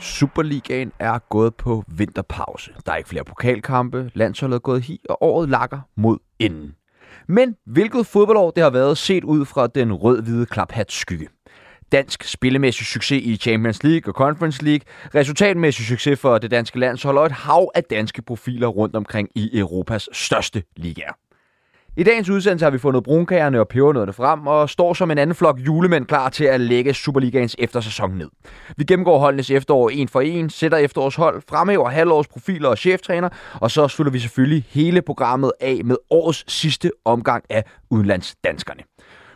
Superligaen er gået på vinterpause. Der er ikke flere pokalkampe, landsholdet er gået hi, og året lakker mod enden. Men hvilket fodboldår det har været set ud fra den rød-hvide klaphat skygge. Dansk spillemæssig succes i Champions League og Conference League, resultatmæssig succes for det danske landshold og et hav af danske profiler rundt omkring i Europas største ligaer. I dagens udsendelse har vi fundet brunkagerne og pebernødderne frem og står som en anden flok julemænd klar til at lægge Superligaens eftersæson ned. Vi gennemgår holdenes efterår en for en, sætter efterårshold, fremhæver halvårs profiler og cheftræner, og så slutter vi selvfølgelig hele programmet af med årets sidste omgang af Udenlandsdanskerne.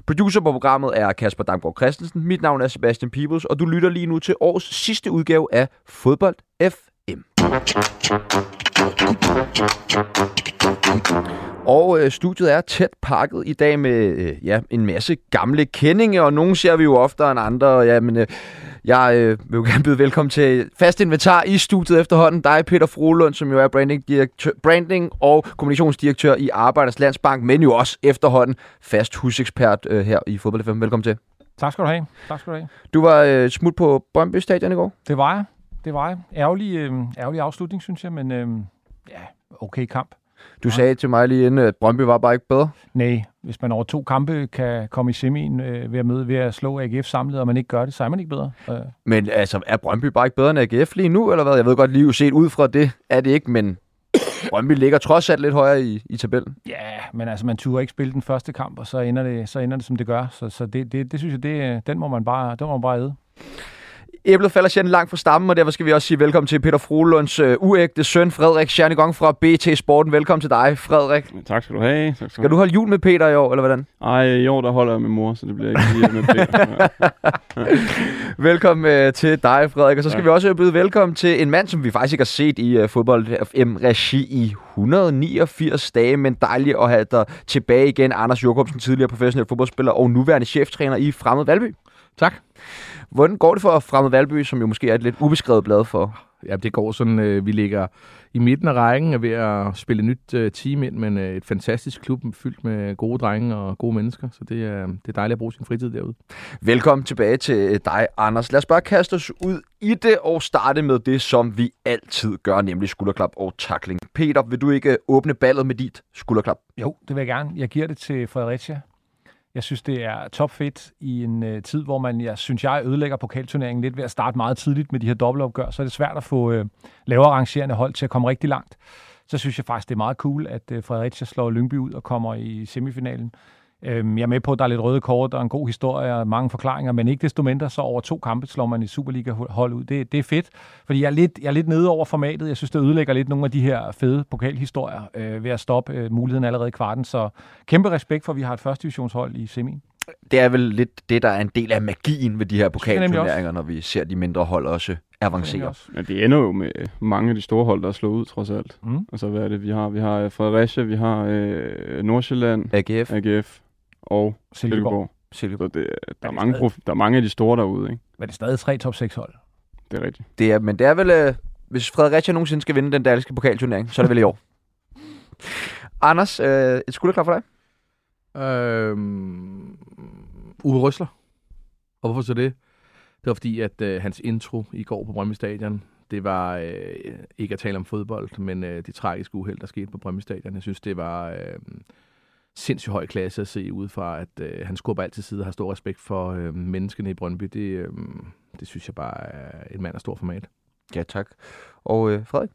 Producer på programmet er Kasper Damgaard Christensen, mit navn er Sebastian Peebles, og du lytter lige nu til årets sidste udgave af Fodbold FM. Og øh, studiet er tæt pakket i dag med øh, ja, en masse gamle kendinge, og nogle ser vi jo oftere end andre. Ja, men, øh, jeg øh, vil jo gerne byde velkommen til fast inventar i studiet efterhånden. Dig, Peter Frohlund, som jo er branding, branding og kommunikationsdirektør i Arbejders Landsbank, men jo også efterhånden fast husekspert øh, her i Fodbold FM. Velkommen til. Tak skal du have. Tak skal du have. Du var øh, smut på Brøndby Stadion i går. Det var jeg. Det var jeg. Ærgerlig, øh, ærgerlig afslutning, synes jeg, men øh, ja, okay kamp. Du ja. sagde til mig lige inden, at Brøndby var bare ikke bedre. Nej, hvis man over to kampe kan komme i semien øh, ved, at møde, ved at slå AGF samlet, og man ikke gør det, så er man ikke bedre. Øh. Men altså, er Brøndby bare ikke bedre end AGF lige nu, eller hvad? Jeg ved godt, lige set ud fra det er det ikke, men Brøndby ligger trods alt lidt højere i, i tabellen. Ja, men altså, man turde ikke spille den første kamp, og så ender det, så ender det som det gør. Så, så det, det, det, synes jeg, det, den må man bare, den må man bare æde. Æblet falder sjældent langt fra stammen, og derfor skal vi også sige velkommen til Peter Frohlunds øh, uægte søn, Frederik Schernegong fra BT Sporten. Velkommen til dig, Frederik. Tak skal du have. Tak skal, skal du holde jul med Peter i år, eller hvordan? Ej, i år der holder jeg med mor, så det bliver ikke lige med Peter. velkommen øh, til dig, Frederik. Og så skal tak. vi også byde velkommen til en mand, som vi faktisk ikke har set i uh, fodbold FM-regi i 189 dage, men dejligt at have dig tilbage igen. Anders Jokobsen, tidligere professionel fodboldspiller og nuværende cheftræner i Fremad Valby. Tak. Hvordan går det for Fremad Valby, som jo måske er et lidt ubeskrevet blad for? Ja, det går sådan, øh, vi ligger i midten af rækken er ved at spille et nyt øh, team ind, men øh, et fantastisk klub fyldt med gode drenge og gode mennesker, så det er, det er dejligt at bruge sin fritid derude. Velkommen tilbage til dig, Anders. Lad os bare kaste os ud i det og starte med det, som vi altid gør, nemlig skulderklap og tackling. Peter, vil du ikke åbne ballet med dit skulderklap? Jo, det vil jeg gerne. Jeg giver det til Fredericia. Jeg synes, det er topfedt i en øh, tid, hvor man, jeg synes, jeg ødelægger pokalturneringen lidt ved at starte meget tidligt med de her dobbeltopgør, så er det svært at få øh, lavere rangerende hold til at komme rigtig langt. Så synes jeg faktisk, det er meget cool, at øh, Fredericia slår Lyngby ud og kommer i semifinalen. Øhm, jeg er med på, at der er lidt røde kort og en god historie og mange forklaringer, men ikke desto mindre, så over to kampe slår man i Superliga-hold ud. Det, det er fedt, fordi jeg er, lidt, jeg er lidt nede over formatet. Jeg synes, det ødelægger lidt nogle af de her fede pokalhistorier øh, ved at stoppe øh, muligheden allerede i kvarten. Så kæmpe respekt for, at vi har et første divisionshold i semien. Det er vel lidt det, der er en del af magien ved de her pokalturneringer, når vi ser de mindre hold også avancere. Men det ender jo med mange af de store hold, der er slået ud, trods alt. Mm. Altså, hvad er det, vi har? Vi har Fredericia, vi har øh, Nordsjælland, AGF. AGF, og Silkeborg. Silkeborg. Så det, der, er mange prof, der er mange af de store derude, ikke? Men det er stadig tre top 6 hold. Det er rigtigt. Det er, men det er vel, øh, hvis Fredericia nogensinde skal vinde den danske pokalturnering, så er det vel i år. Anders, øh, et skulderklap for dig? Øhm, Uwe Røsler. Og hvorfor så det? Det var fordi, at øh, hans intro i går på Brøndby Stadion, det var øh, ikke at tale om fodbold, men øh, det tragiske uheld, der skete på Brøndby Stadion. Jeg synes, det var... Øh, sindssygt høj klasse at se ud fra, at øh, han skubber altid side og har stor respekt for øh, menneskene i Brøndby. Det, øh, det synes jeg bare er en mand af stor format. Ja, tak. Og øh, Frederik?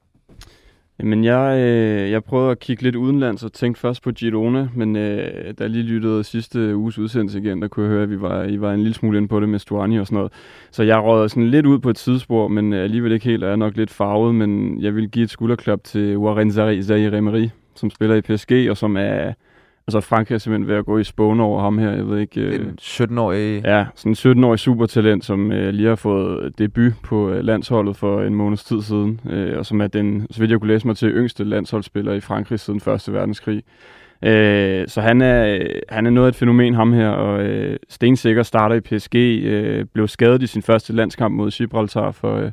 Jamen, jeg, øh, jeg prøvede at kigge lidt udenlands og tænkte først på Girona, men øh, da jeg lige lyttede sidste uges udsendelse igen, der kunne jeg høre, at vi var, I var en lille smule inde på det med Stuani og sådan noget. Så jeg rådede sådan lidt ud på et tidsspor, men alligevel ikke helt, og er nok lidt farvet, men jeg vil give et skulderklap til Warren Zaire Emery, som spiller i PSG, og som er Altså Frankrig er simpelthen ved at gå i spåne over ham her. Jeg ved ikke... Øh, en 17-årig... Ja, sådan en 17-årig supertalent, som øh, lige har fået debut på øh, landsholdet for en måneds tid siden, øh, og som er den, så vidt jeg kunne læse mig til, yngste landsholdsspiller i Frankrig siden Første Verdenskrig. Øh, så han er, han er noget af et fænomen, ham her, og øh, stensikker starter i PSG, øh, blev skadet i sin første landskamp mod Gibraltar for øh,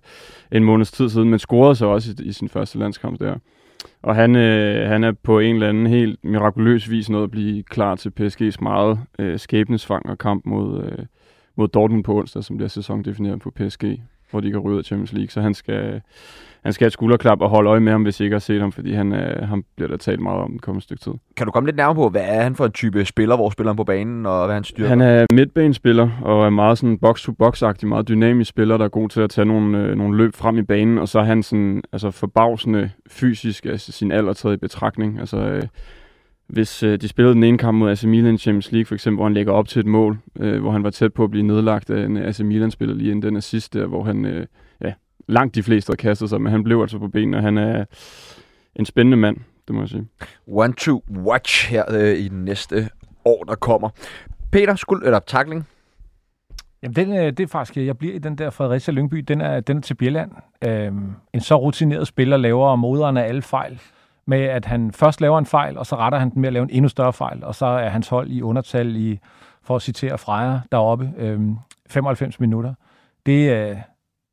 en måneds tid siden, men scorede så også i, i sin første landskamp der. Og han, øh, han er på en eller anden helt mirakuløs vis nået at blive klar til PSG's meget øh, skæbnesvanger kamp mod, øh, mod Dortmund på onsdag, som bliver sæsondefineret på PSG, hvor de kan ryge ud af Champions League. Så han skal, han skal have et skulderklap og holde øje med ham, hvis I ikke har set ham, fordi han, øh, han bliver der talt meget om den kommende stykke tid. Kan du komme lidt nærmere på, hvad er han for en type spiller? Hvor spiller han på banen, og hvad han styrer? Han er midtbanespiller, og er meget sådan box-to-box-agtig, meget dynamisk spiller, der er god til at tage nogle, øh, nogle løb frem i banen, og så er han sådan, altså forbavsende fysisk, altså sin alder taget i betragtning. Altså, øh, hvis øh, de spillede den ene kamp mod AC Milan Champions League, for eksempel, hvor han lægger op til et mål, øh, hvor han var tæt på at blive nedlagt af en AC Milan-spiller lige inden den assist der, hvor han, øh, ja, langt de fleste har kastet sig, men han blev altså på benene, og han er en spændende mand, det må jeg sige. One to watch her øh, i den næste år, der kommer. Peter, skuld eller tackling? Jamen, den, øh, det er faktisk, jeg bliver i den der Fredericia Lyngby, den er, den er til Bjelland. Øhm, en så rutineret spiller laver moderen af alle fejl, med at han først laver en fejl, og så retter han den med at lave en endnu større fejl, og så er hans hold i undertal i, for at citere Freja deroppe, øh, 95 minutter. Det, øh,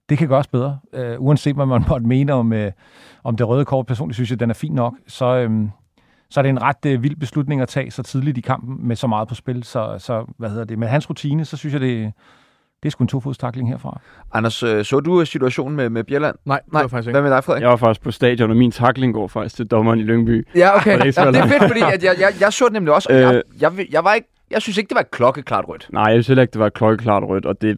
det kan gøres bedre. Øh, uanset hvad man måtte mene om, øh, om det røde kort, personligt synes jeg, den er fin nok, så, øh, så er det en ret øh, vild beslutning at tage så tidligt i kampen med så meget på spil. Så, så hvad hedder det? Med hans rutine, så synes jeg, det, det er sgu en tofodstakling herfra. Anders, øh, så du situationen med, med Bjelland? Nej, det Nej, var faktisk ikke. hvad med dig, Frederik? Jeg var faktisk på stadion, og min tackling går faktisk til dommeren i Lyngby. Ja, okay. Det er så det er fedt, fordi at jeg, jeg, jeg så det nemlig også, og jeg, Øh. jeg, jeg, jeg, var ikke, jeg synes ikke, det var et klokkeklart rødt. Nej, jeg synes heller ikke, det var et klokkeklart rødt, og det,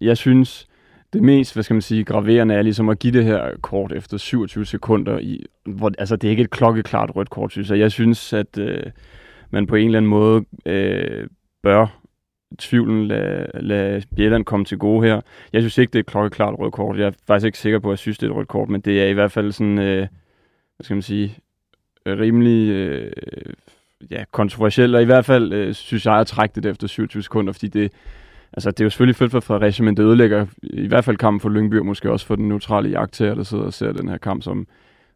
jeg synes, det mest, hvad skal man sige, graverende er ligesom at give det her kort efter 27 sekunder, i, hvor, altså det er ikke et klokkeklart rødt kort, synes jeg. Jeg synes, at øh, man på en eller anden måde øh, bør tvivlen lade, lade Bjelland komme til gode her. Jeg synes ikke, det er et klokkeklart rødt kort. Jeg er faktisk ikke sikker på, at jeg synes, det er et rødt kort, men det er i hvert fald sådan, øh, hvad skal man sige, rimelig øh, ja, kontroversielt, og i hvert fald øh, synes jeg at trække det efter 27 sekunder, fordi det, altså, det er jo selvfølgelig fedt for Fredericia, men det ødelægger i hvert fald kampen for Lyngby, og måske også for den neutrale jagttager, der sidder og ser den her kamp, som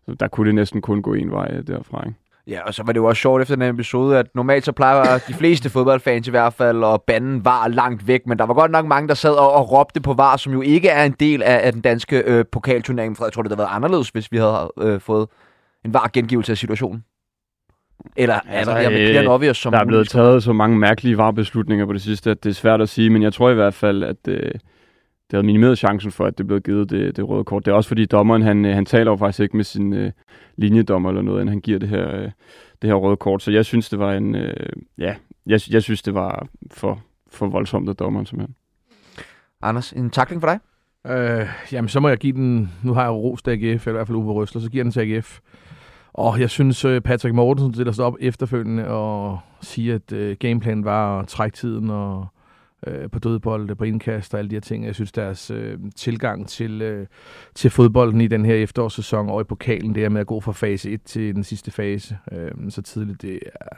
så der kunne det næsten kun gå en vej derfra. Ikke? Ja, og så var det jo også sjovt efter den episode, at normalt så plejer de fleste fodboldfans i hvert fald, og banden var langt væk, men der var godt nok mange, der sad og, og råbte på VAR, som jo ikke er en del af, af den danske øh, pokalturnering. For jeg tror, det havde været anderledes, hvis vi havde øh, fået en VAR-gengivelse af situationen. Eller altså, Altså, er der her med and obvious, som Der er blevet taget så mange mærkelige varebeslutninger på det sidste, at det er svært at sige, men jeg tror i hvert fald, at øh, det havde minimeret chancen for, at det blev givet det, det røde kort. Det er også fordi dommeren, han, øh, han taler jo faktisk ikke med sin øh, linjedommer eller noget, inden han giver det her, øh, det her røde kort. Så jeg synes, det var en, øh, ja, jeg, jeg synes, det var for, for voldsomt af dommeren simpelthen. Anders, en takling for dig? Øh, jamen, så må jeg give den... Nu har jeg jo rost AGF, eller i hvert fald Uwe Røsler, så giver den til AGF. Og jeg synes, øh, Patrick Mortensen stiller sig op efterfølgende og siger, at øh, gameplanen var at trække tiden og øh, på dødbold, på indkast og alle de her ting. Jeg synes, deres øh, tilgang til, øh, til fodbolden i den her efterårssæson og i pokalen, det er med at gå fra fase 1 til den sidste fase øh, så tidligt, det er,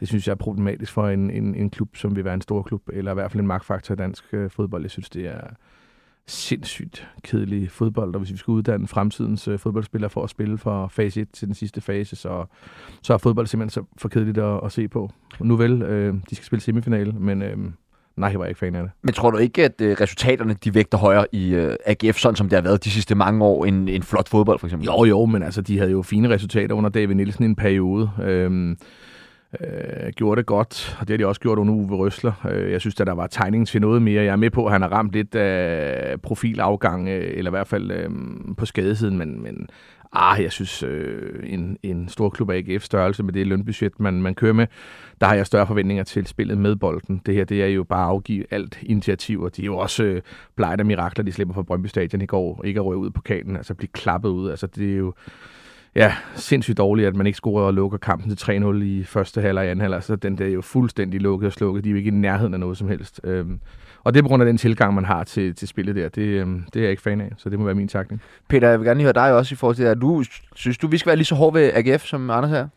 det synes jeg er problematisk for en, en, en klub, som vil være en stor klub, eller i hvert fald en magtfaktor i dansk øh, fodbold. Jeg synes, det er sindssygt kedelig fodbold, og hvis vi skal uddanne fremtidens øh, fodboldspillere for at spille fra fase 1 til den sidste fase, så, så er fodbold simpelthen så for kedeligt at, at se på. Nu vel, øh, de skal spille semifinale, men øh, nej, jeg var ikke fan af det. Men tror du ikke, at øh, resultaterne de vægter højere i øh, AGF, sådan som det har været de sidste mange år, end en flot fodbold for eksempel? Jo, jo, men altså, de havde jo fine resultater under David Nielsen i en periode. Øhm, øh, gjorde det godt, og det har de også gjort under Uwe Røsler. Øh, jeg synes, at der var tegning til noget mere. Jeg er med på, at han har ramt lidt af profilafgang, øh, eller i hvert fald øh, på skadesiden, men, men ah, jeg synes, øh, en, en stor klub af AGF størrelse med det lønbudget, man, man kører med, der har jeg større forventninger til spillet med bolden. Det her, det er jo bare at afgive alt initiativ, og de er jo også øh, bleget af mirakler, de slipper fra Brøndby Stadion i går, ikke at røre ud på kanen, altså blive klappet ud. Altså, det er jo ja, sindssygt dårligt, at man ikke scorer og lukker kampen til 3-0 i første halvleg og anden halvleg. Så den der er jo fuldstændig lukket og slukket. De er jo ikke i nærheden af noget som helst. Øhm, og det er på grund af den tilgang, man har til, til spillet der. Det, øhm, det er jeg ikke fan af, så det må være min takning. Peter, jeg vil gerne høre dig også i forhold til det her. Du, synes du, vi skal være lige så hårde ved AGF, som Anders her?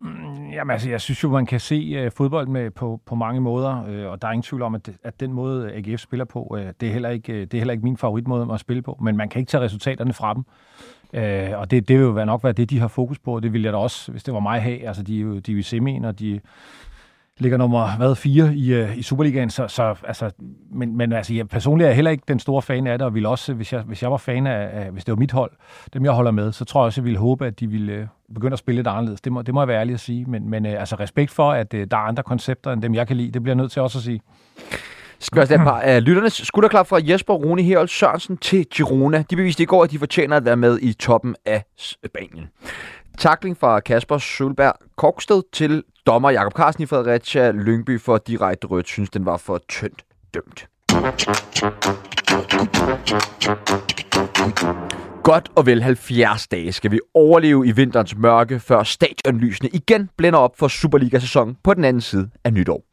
Mm, Jamen altså, jeg synes jo, man kan se uh, fodbold med på, på mange måder, uh, og der er ingen tvivl om, at, at den måde, AGF spiller på, uh, det, er heller ikke, uh, det er heller ikke min favoritmåde at spille på, men man kan ikke tage resultaterne fra dem. Øh, og det, det vil jo nok være det, de har fokus på, det vil jeg da også, hvis det var mig have. Altså, de er jo, de er jo semien, og de ligger nummer hvad, fire i, øh, i Superligaen, så, så altså, men, men altså, jeg personligt er jeg heller ikke den store fan af det, og ville også, hvis jeg, hvis jeg var fan af, af, hvis det var mit hold, dem jeg holder med, så tror jeg også, jeg ville håbe, at de ville øh, begynde at spille lidt anderledes. Det må, det må jeg være ærlig at sige, men, men øh, altså respekt for, at der er andre koncepter, end dem jeg kan lide, det bliver jeg nødt til også at sige. Skal også et par af lytternes skulderklap fra Jesper Rune Herold Sørensen til Girona. De beviste i går, at de fortjener at være med i toppen af Spanien. Takling fra Kasper Sølberg Kogsted til dommer Jakob Carsten i Fredericia Lyngby for direkte rødt, synes den var for tyndt dømt. Godt og vel 70 dage skal vi overleve i vinterens mørke, før stadionlysene igen blænder op for Superliga-sæsonen på den anden side af nytår.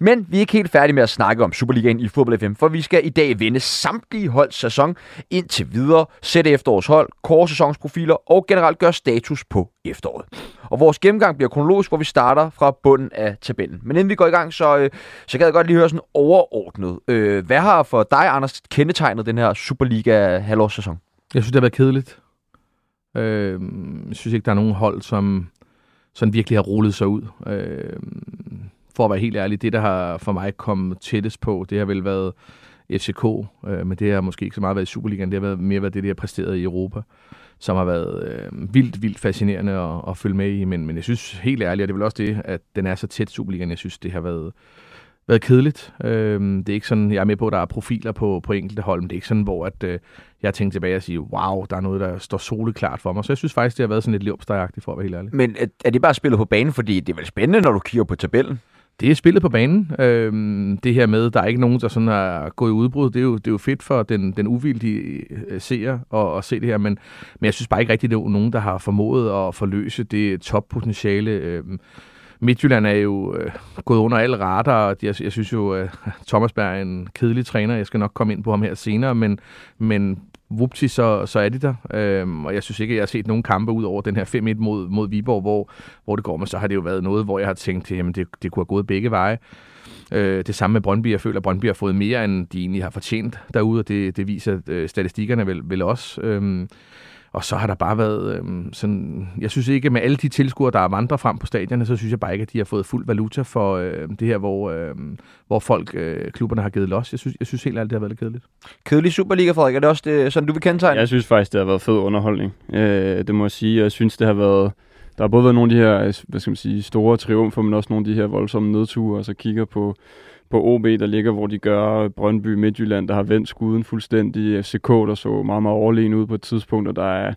Men vi er ikke helt færdige med at snakke om Superligaen i Fodbold FM, for vi skal i dag vende samtlige holds sæson indtil videre, sætte efterårshold, kåre sæsonsprofiler og generelt gøre status på efteråret. Og vores gennemgang bliver kronologisk, hvor vi starter fra bunden af tabellen. Men inden vi går i gang, så, øh, så kan jeg godt lige høre sådan overordnet. Øh, hvad har for dig, Anders, kendetegnet den her Superliga halvårssæson? Jeg synes, det har været kedeligt. Øh, jeg synes ikke, der er nogen hold, som sådan virkelig har rullet sig ud. Øh, for at være helt ærlig, det, der har for mig kommet tættest på, det har vel været FCK, øh, men det har måske ikke så meget været i Superligaen, det har været mere været det, de har præsteret i Europa, som har været øh, vildt, vildt fascinerende at, at følge med i, men, men jeg synes helt ærligt, og det er vel også det, at den er så tæt Superligaen, jeg synes, det har været, været kedeligt. Øh, det er ikke sådan, jeg er med på, at der er profiler på, på enkelte hold, men det er ikke sådan, hvor at, øh, jeg tænker tilbage og siger, wow, der er noget, der står soleklart for mig. Så jeg synes faktisk, det har været sådan lidt livsstejagtigt, for at være helt ærlig. Men er, er det bare spillet på banen, fordi det er vel spændende, når du kigger på tabellen? Det er spillet på banen. Øhm, det her med, der er ikke nogen, der sådan er gået i udbrud, det er jo, det er jo fedt for den, den uvildige øh, seer at, at se det her, men, men jeg synes bare ikke rigtigt, det er nogen, der har formået at forløse det toppotentiale. Øhm, Midtjylland er jo øh, gået under alle radar. Jeg, jeg synes jo, at Thomas Berg er en kedelig træner. Jeg skal nok komme ind på ham her senere, men, men vupti, så, så er de der. Øhm, og jeg synes ikke, at jeg har set nogen kampe ud over den her 5-1 mod, mod Viborg, hvor, hvor det går, men så har det jo været noget, hvor jeg har tænkt, at det, det kunne have gået begge veje. Øh, det samme med Brøndby. Jeg føler, at Brøndby har fået mere, end de egentlig har fortjent derude, og det, det viser øh, statistikkerne vel, vel også. Øhm, og så har der bare været øhm, sådan... Jeg synes ikke, at med alle de tilskuere, der er vandret frem på stadionerne, så synes jeg bare ikke, at de har fået fuld valuta for øh, det her, hvor, øh, hvor folk, øh, klubberne har givet los. Jeg synes, jeg synes helt ærligt, det har været lidt kedeligt. Kedelig Superliga, Frederik. Er det også det, sådan, du vil kendetegne? Jeg synes faktisk, det har været fed underholdning. Øh, det må jeg sige. Jeg synes, det har været... Der har både været nogle af de her, hvad skal man sige, store triumfer, men også nogle af de her voldsomme nedture, og så kigger på på OB, der ligger, hvor de gør Brøndby Midtjylland, der har vendt skuden fuldstændig. FCK, der så meget, meget overlegen ud på et tidspunkt, og der er,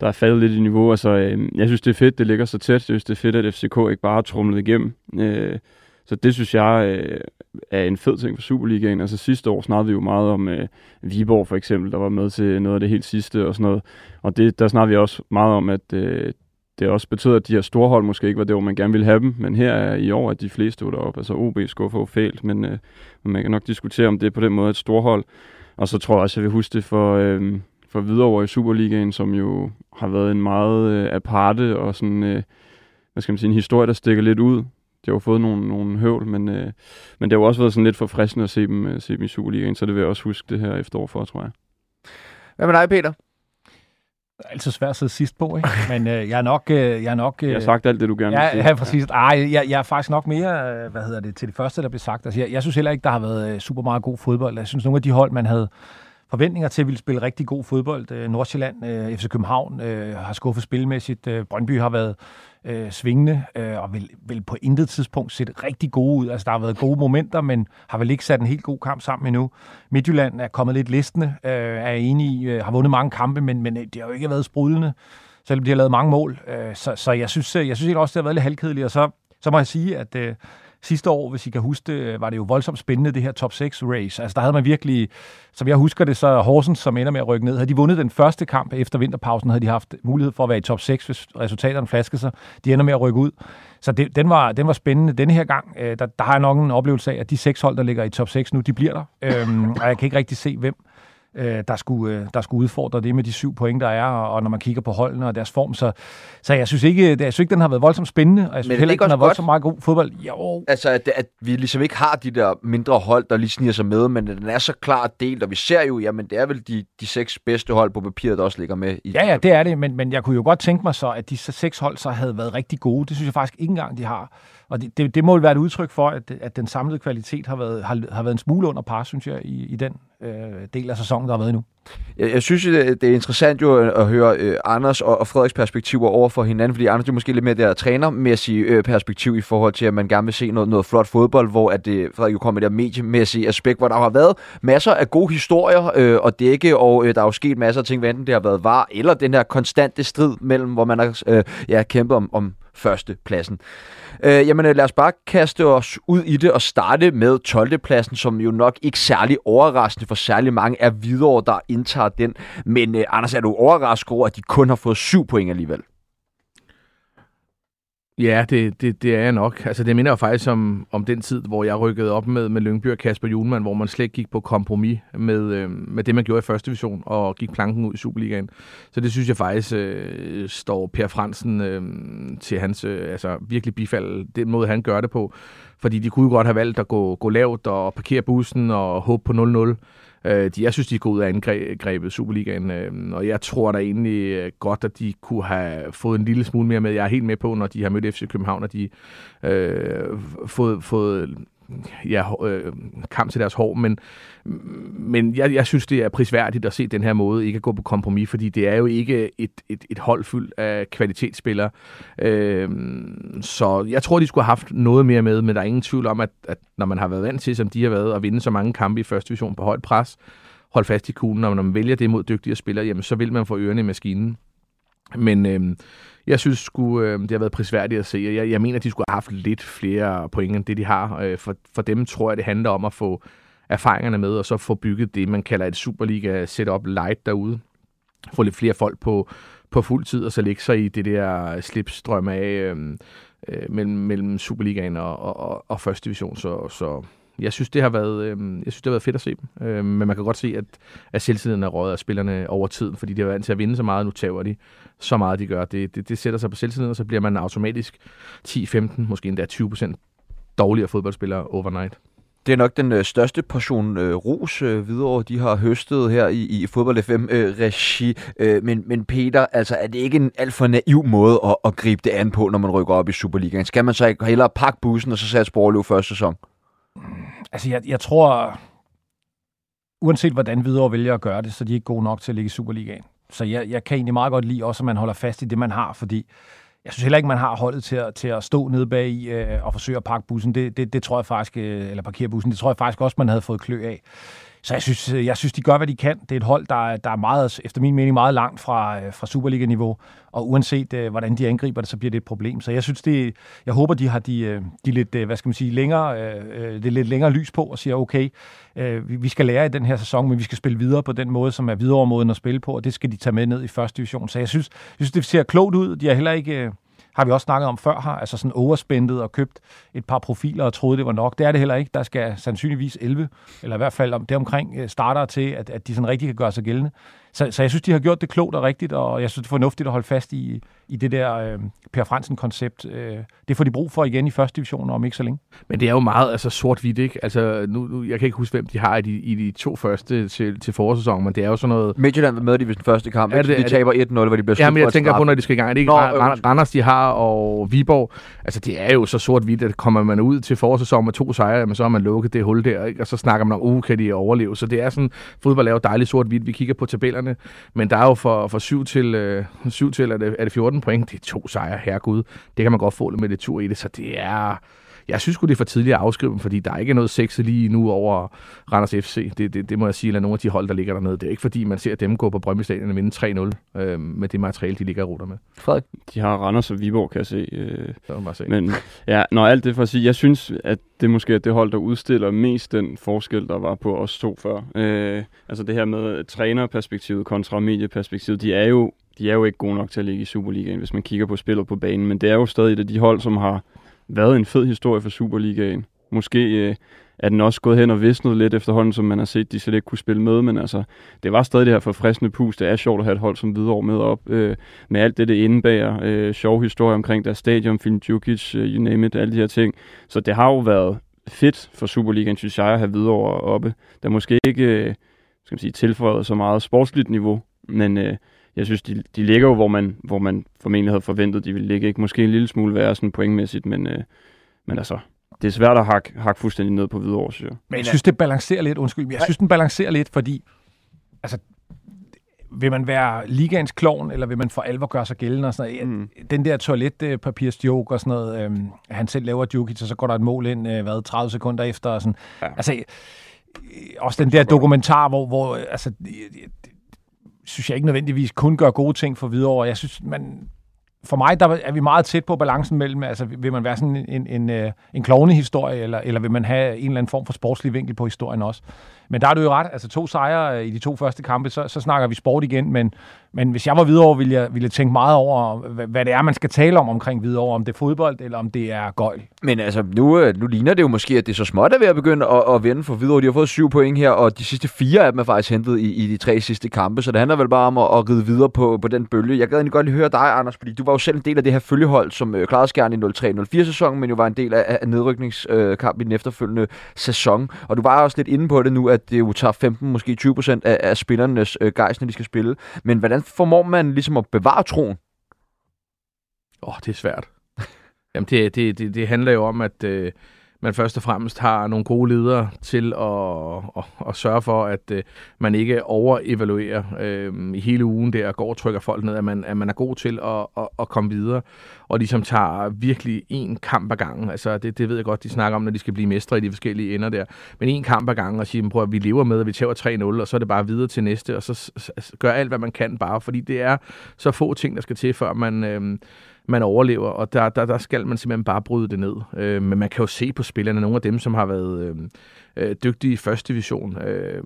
der er faldet lidt i niveau. Altså, øh, jeg synes, det er fedt, det ligger så tæt. Jeg synes, det er fedt, at FCK ikke bare har trumlet igennem. Øh, så det synes jeg øh, er en fed ting for Superligaen. Altså sidste år snakkede vi jo meget om øh, Viborg for eksempel, der var med til noget af det helt sidste og sådan noget. Og det, der snakkede vi også meget om, at øh, det også betød, at de her store hold måske ikke var det, hvor man gerne ville have dem, men her er i år, at de fleste var deroppe. Altså OB skuffer jo fælt, men øh, man kan nok diskutere, om det er på den måde et storhold. Og så tror jeg også, at jeg vil huske det for, øh, for Hvidovre i Superligaen, som jo har været en meget øh, aparte og sådan, øh, hvad skal man sige, en historie, der stikker lidt ud. De har jo fået nogle, nogle høvl, men, øh, men det har jo også været sådan lidt forfriskende at se dem, øh, se dem i Superligaen, så det vil jeg også huske det her efterår for, tror jeg. Hvad med dig, Peter? Det er altid svært at sidde sidst på, ikke? Men øh, jeg er nok... Øh, jeg, er nok øh, jeg har sagt alt det, du gerne ja, vil sige. Ja, præcis. Ej, jeg, jeg er faktisk nok mere, øh, hvad hedder det, til det første, der blev sagt. Altså, jeg, jeg synes heller ikke, der har været øh, super meget god fodbold. Jeg synes, nogle af de hold, man havde forventninger til, at ville spille rigtig god fodbold. Øh, Nordsjælland, øh, FC København øh, har skuffet spilmæssigt. Øh, Brøndby har været øh, svingende, øh, og vil, vil på intet tidspunkt se rigtig gode ud. Altså, der har været gode momenter, men har vel ikke sat en helt god kamp sammen endnu. Midtjylland er kommet lidt listende, øh, er enig i, øh, har vundet mange kampe, men, men øh, det har jo ikke været sprudlende, selvom de har lavet mange mål. Øh, så, så jeg synes, øh, jeg synes også, det har været lidt halvkedeligt, og så, så må jeg sige, at øh, sidste år, hvis I kan huske det, var det jo voldsomt spændende, det her top 6 race. Altså der havde man virkelig, som jeg husker det, så Horsens, som ender med at rykke ned, havde de vundet den første kamp efter vinterpausen, havde de haft mulighed for at være i top 6, hvis resultaterne flaskede sig. De ender med at rykke ud. Så det, den, var, den var spændende. Denne her gang, øh, der, der har jeg nok en oplevelse af, at de seks hold, der ligger i top 6 nu, de bliver der. Øhm, og jeg kan ikke rigtig se, hvem øh, der, skulle, øh, der skulle udfordre det med de syv point, der er, og, og når man kigger på holdene og deres form. Så, så jeg synes ikke, jeg synes ikke, den har været voldsomt spændende, og jeg synes heller ikke, den har voldsomt meget god fodbold. Jo, Altså, at, at vi ligesom ikke har de der mindre hold, der lige sniger sig med, men den er så klart delt, og vi ser jo, jamen det er vel de, de seks bedste hold på papiret, der også ligger med. I Ja, ja, det er det, men, men jeg kunne jo godt tænke mig så, at de seks hold så havde været rigtig gode. Det synes jeg faktisk ikke engang, de har. Og det, det, det må jo være et udtryk for, at, at den samlede kvalitet har været, har, har været en smule under par, synes jeg, i, i den øh, del af sæsonen, der har været nu. Jeg, jeg synes, øh, det, er interessant jo øh, at høre øh, Anders og, og Frederiks perspektiver over for hinanden, fordi Anders er måske lidt mere der trænermæssige øh, perspektiv i forhold til, at man gerne vil se noget, noget flot fodbold, hvor at det, Frederik jo kommer med det mediemæssige aspekt, hvor der har været masser af gode historier øh, at dække, og øh, der er jo sket masser af ting, hvad enten det har været var, eller den her konstante strid mellem, hvor man har øh, ja, kæmpet om, om førstepladsen. Øh, jamen øh, lad os bare kaste os ud i det og starte med 12. pladsen, som jo nok ikke særlig overraskende for særlig mange er videre, der indtager den. Men øh, Anders, er du overrasket over, at de kun har fået 7 point alligevel? Ja, det, det, det er jeg nok. Altså, det minder jo faktisk om, om den tid, hvor jeg rykkede op med, med Lyngby og Kasper Julemand, hvor man slet gik på kompromis med, øh, med det, man gjorde i første division, og gik planken ud i Superligaen. Så det synes jeg faktisk øh, står Per Fransen øh, til hans øh, altså, virkelig bifald, den måde, han gør det på. Fordi de kunne jo godt have valgt at gå, gå lavt og parkere bussen og håbe på 0-0. Øh, de, jeg synes, de er gået ud af angrebet Superligaen, øh, og jeg tror da egentlig øh, godt, at de kunne have fået en lille smule mere med. Jeg er helt med på, når de har mødt FC København, og de øh, fået, fået ja, øh, kamp til deres hår, men, men jeg, jeg synes, det er prisværdigt at se den her måde ikke at gå på kompromis, fordi det er jo ikke et, et, et hold fyldt af kvalitetsspillere. Øh, så jeg tror, de skulle have haft noget mere med, men der er ingen tvivl om, at, at når man har været vant til, som de har været, at vinde så mange kampe i første division på højt pres, hold fast i kuglen, og når man vælger det mod dygtige spillere, jamen så vil man få ørerne i maskinen. Men øh, jeg synes sgu, øh, det har været prisværdigt at se. Jeg, jeg mener, at de skulle have haft lidt flere point end det, de har. Øh, for, for dem tror jeg, det handler om at få erfaringerne med, og så få bygget det, man kalder et Superliga setup light derude. Få lidt flere folk på, på fuld tid, og så lægge sig i det der slipstrøm af øh, øh, mellem, mellem Superligaen og, og, og første division. Så, så jeg synes, det har været, øh, jeg synes, det har været fedt at se dem. Øh, men man kan godt se, at, at selvtiden er røget af spillerne over tiden, fordi de har været vant til at vinde så meget, nu tager de så meget, de gør. Det, det, det sætter sig på selvtiden, og så bliver man automatisk 10-15, måske endda 20 procent dårligere fodboldspillere overnight. Det er nok den øh, største portion øh, ros, øh, videre de har høstet her i, i Fodbold FM-regi. Øh, øh, men, men Peter, altså, er det ikke en alt for naiv måde at, at gribe det an på, når man rykker op i Superligaen? Skal man så ikke hellere pakke bussen og så sætte Sporløv første sæson? Altså, jeg, jeg tror, uanset hvordan videre vælger at gøre det, så de er ikke gode nok til at ligge i Superligaen. Så jeg, jeg kan egentlig meget godt lide også, at man holder fast i det, man har, fordi jeg synes heller ikke, man har holdet til at, til at stå nede bag i øh, og forsøge at pakke bussen. Det, det, det tror jeg faktisk, øh, eller parkere bussen, det tror jeg faktisk også, man havde fået klø af. Så jeg synes, øh, jeg synes, de gør, hvad de kan. Det er et hold, der, der er meget, efter min mening meget langt fra, øh, fra Superliga-niveau, og uanset øh, hvordan de angriber det, så bliver det et problem. Så jeg synes, det, jeg håber, de har de, øh, de lidt, hvad skal man sige, længere, øh, det lidt længere lys på og siger, okay, øh, vi skal lære i den her sæson, men vi skal spille videre på den måde, som er videre måden at spille på, og det skal de tage med ned i første division. Så jeg synes, jeg synes det ser klogt ud. De har heller ikke har vi også snakket om før her, altså sådan overspændet og købt et par profiler og troede, det var nok. Det er det heller ikke. Der skal sandsynligvis 11, eller i hvert fald om det omkring øh, starter til, at, at de sådan rigtig kan gøre sig gældende. Så, så jeg synes, de har gjort det klogt og rigtigt, og jeg synes, det er fornuftigt at holde fast i, i det der øh, Per Fransen-koncept. Øh, det får de brug for igen i første division om ikke så længe. Men det er jo meget altså, sort-hvidt, ikke? Altså, nu, nu, jeg kan ikke huske, hvem de har i de, i de to første til, til forårssæsonen, men det er jo sådan noget... Midtjylland var med i den første kamp, er det, de taber 1-0, hvor de bliver Ja, men jeg tænker på, når de skal i gang. Er det ikke Nå, Randers, de har, og Viborg? Altså, det er jo så sort-hvidt, at kommer man ud til forårssæsonen med to sejre, men så har man lukket det hul der, ikke? og så snakker man om, uh, kan de overleve? Så det er sådan, fodbold er jo dejligt sort-hvidt. Vi kigger på tabellerne, men der er jo for, for 7 til, øh, 7 til er, det, er det 14 point. Det er to sejre, herregud. Det kan man godt få lidt med det tur i det, så det er... Jeg synes det er for tidligt at afskrive dem, fordi der er ikke noget sex lige nu over Randers FC. Det, det, det må jeg sige, eller nogle af de hold, der ligger dernede. Det er ikke fordi, man ser dem gå på Brøndby Stadion og vinde 3-0 øh, med det materiale, de ligger og ruter med. Frederik? De har Randers og Viborg, kan jeg se. Øh, bare se. Men ja, når alt det for at sige, jeg synes, at det måske er det hold, der udstiller mest den forskel, der var på os to før. Øh, altså det her med trænerperspektivet kontra medieperspektivet, de er jo de er jo ikke gode nok til at ligge i Superligaen, hvis man kigger på spillet på banen, men det er jo stadig et af de hold, som har været en fed historie for Superligaen. Måske øh, er den også gået hen og visnet lidt efterhånden, som man har set, de slet ikke kunne spille med, men altså, det var stadig det her forfriskende pus. Det er sjovt at have et hold som Hvidovre med op, øh, med alt det, det indebærer. Øh, sjov historie omkring deres stadion, Film Djukic, øh, you name it, alle de her ting. Så det har jo været fedt for Superligaen, synes jeg, at have Hvidovre oppe. Der måske ikke øh, skal man sige, tilføjet så meget sportsligt niveau, men øh, jeg synes, de, de ligger jo, hvor man, hvor man formentlig havde forventet, de ville ligge. Ikke? Måske en lille smule værre sådan pointmæssigt, men, øh, men altså, det er svært at hakke, hakke fuldstændig ned på Hvidovre, synes jeg. Men jeg synes, det balancerer lidt, undskyld, jeg synes, den balancerer lidt, fordi altså, vil man være ligaens klovn, eller vil man for alvor gøre sig gældende og sådan noget? Mm. Den der toiletpapirsjoke og sådan noget, øhm, han selv laver Djukic, og så går der et mål ind, øh, hvad, 30 sekunder efter, og sådan. Ja. Altså, øh, også den der dokumentar, hvor, hvor altså, synes jeg ikke nødvendigvis kun gør gode ting for videre. Jeg synes, man, for mig der er vi meget tæt på balancen mellem, altså vil man være sådan en, en, en, øh, en klovnehistorie, eller, eller vil man have en eller anden form for sportslig vinkel på historien også. Men der er du jo ret, altså to sejre øh, i de to første kampe, så, så snakker vi sport igen, men, men hvis jeg var videre, ville jeg, ville jeg tænke meget over, hvad, hvad det er, man skal tale om omkring videre, om det er fodbold, eller om det er gøjl. Men altså, nu, øh, nu ligner det jo måske, at det er så småt at være at at, at vende for videre. De har fået syv point her, og de sidste fire af dem er faktisk hentet i, i de tre sidste kampe, så det handler vel bare om at, at ride videre på, på den bølge. Jeg gad egentlig godt lige høre dig, Anders, fordi du var jo selv en del af det her følgehold, som øh, klarede skærne i 03-04 sæsonen, men jo var en del af, af nedrykningskampen øh, i den efterfølgende sæson. Og du var også lidt inde på det nu, at at det jo tager 15, måske 20 procent af, af spillernes øh, gejst, når de skal spille. Men hvordan formår man ligesom at bevare troen? Åh, oh, det er svært. Jamen, det, det, det, det handler jo om, at øh, man først og fremmest har nogle gode ledere til at, at, at sørge for, at øh, man ikke overevaluerer øh, hele ugen der og går og trykker folk ned, at man, at man er god til at, at, at komme videre og ligesom tager virkelig en kamp ad gangen. Altså, det, det ved jeg godt, de snakker om, når de skal blive mestre i de forskellige ender der. Men en kamp ad gangen og sige, prøv at vi lever med, at vi tager 3-0, og så er det bare videre til næste, og så gør alt, hvad man kan bare, fordi det er så få ting, der skal til, før man... Øh, man overlever, og der, der, der skal man simpelthen bare bryde det ned. Øh, men man kan jo se på spillerne, nogle af dem, som har været øh, øh, dygtig i første division. Øh,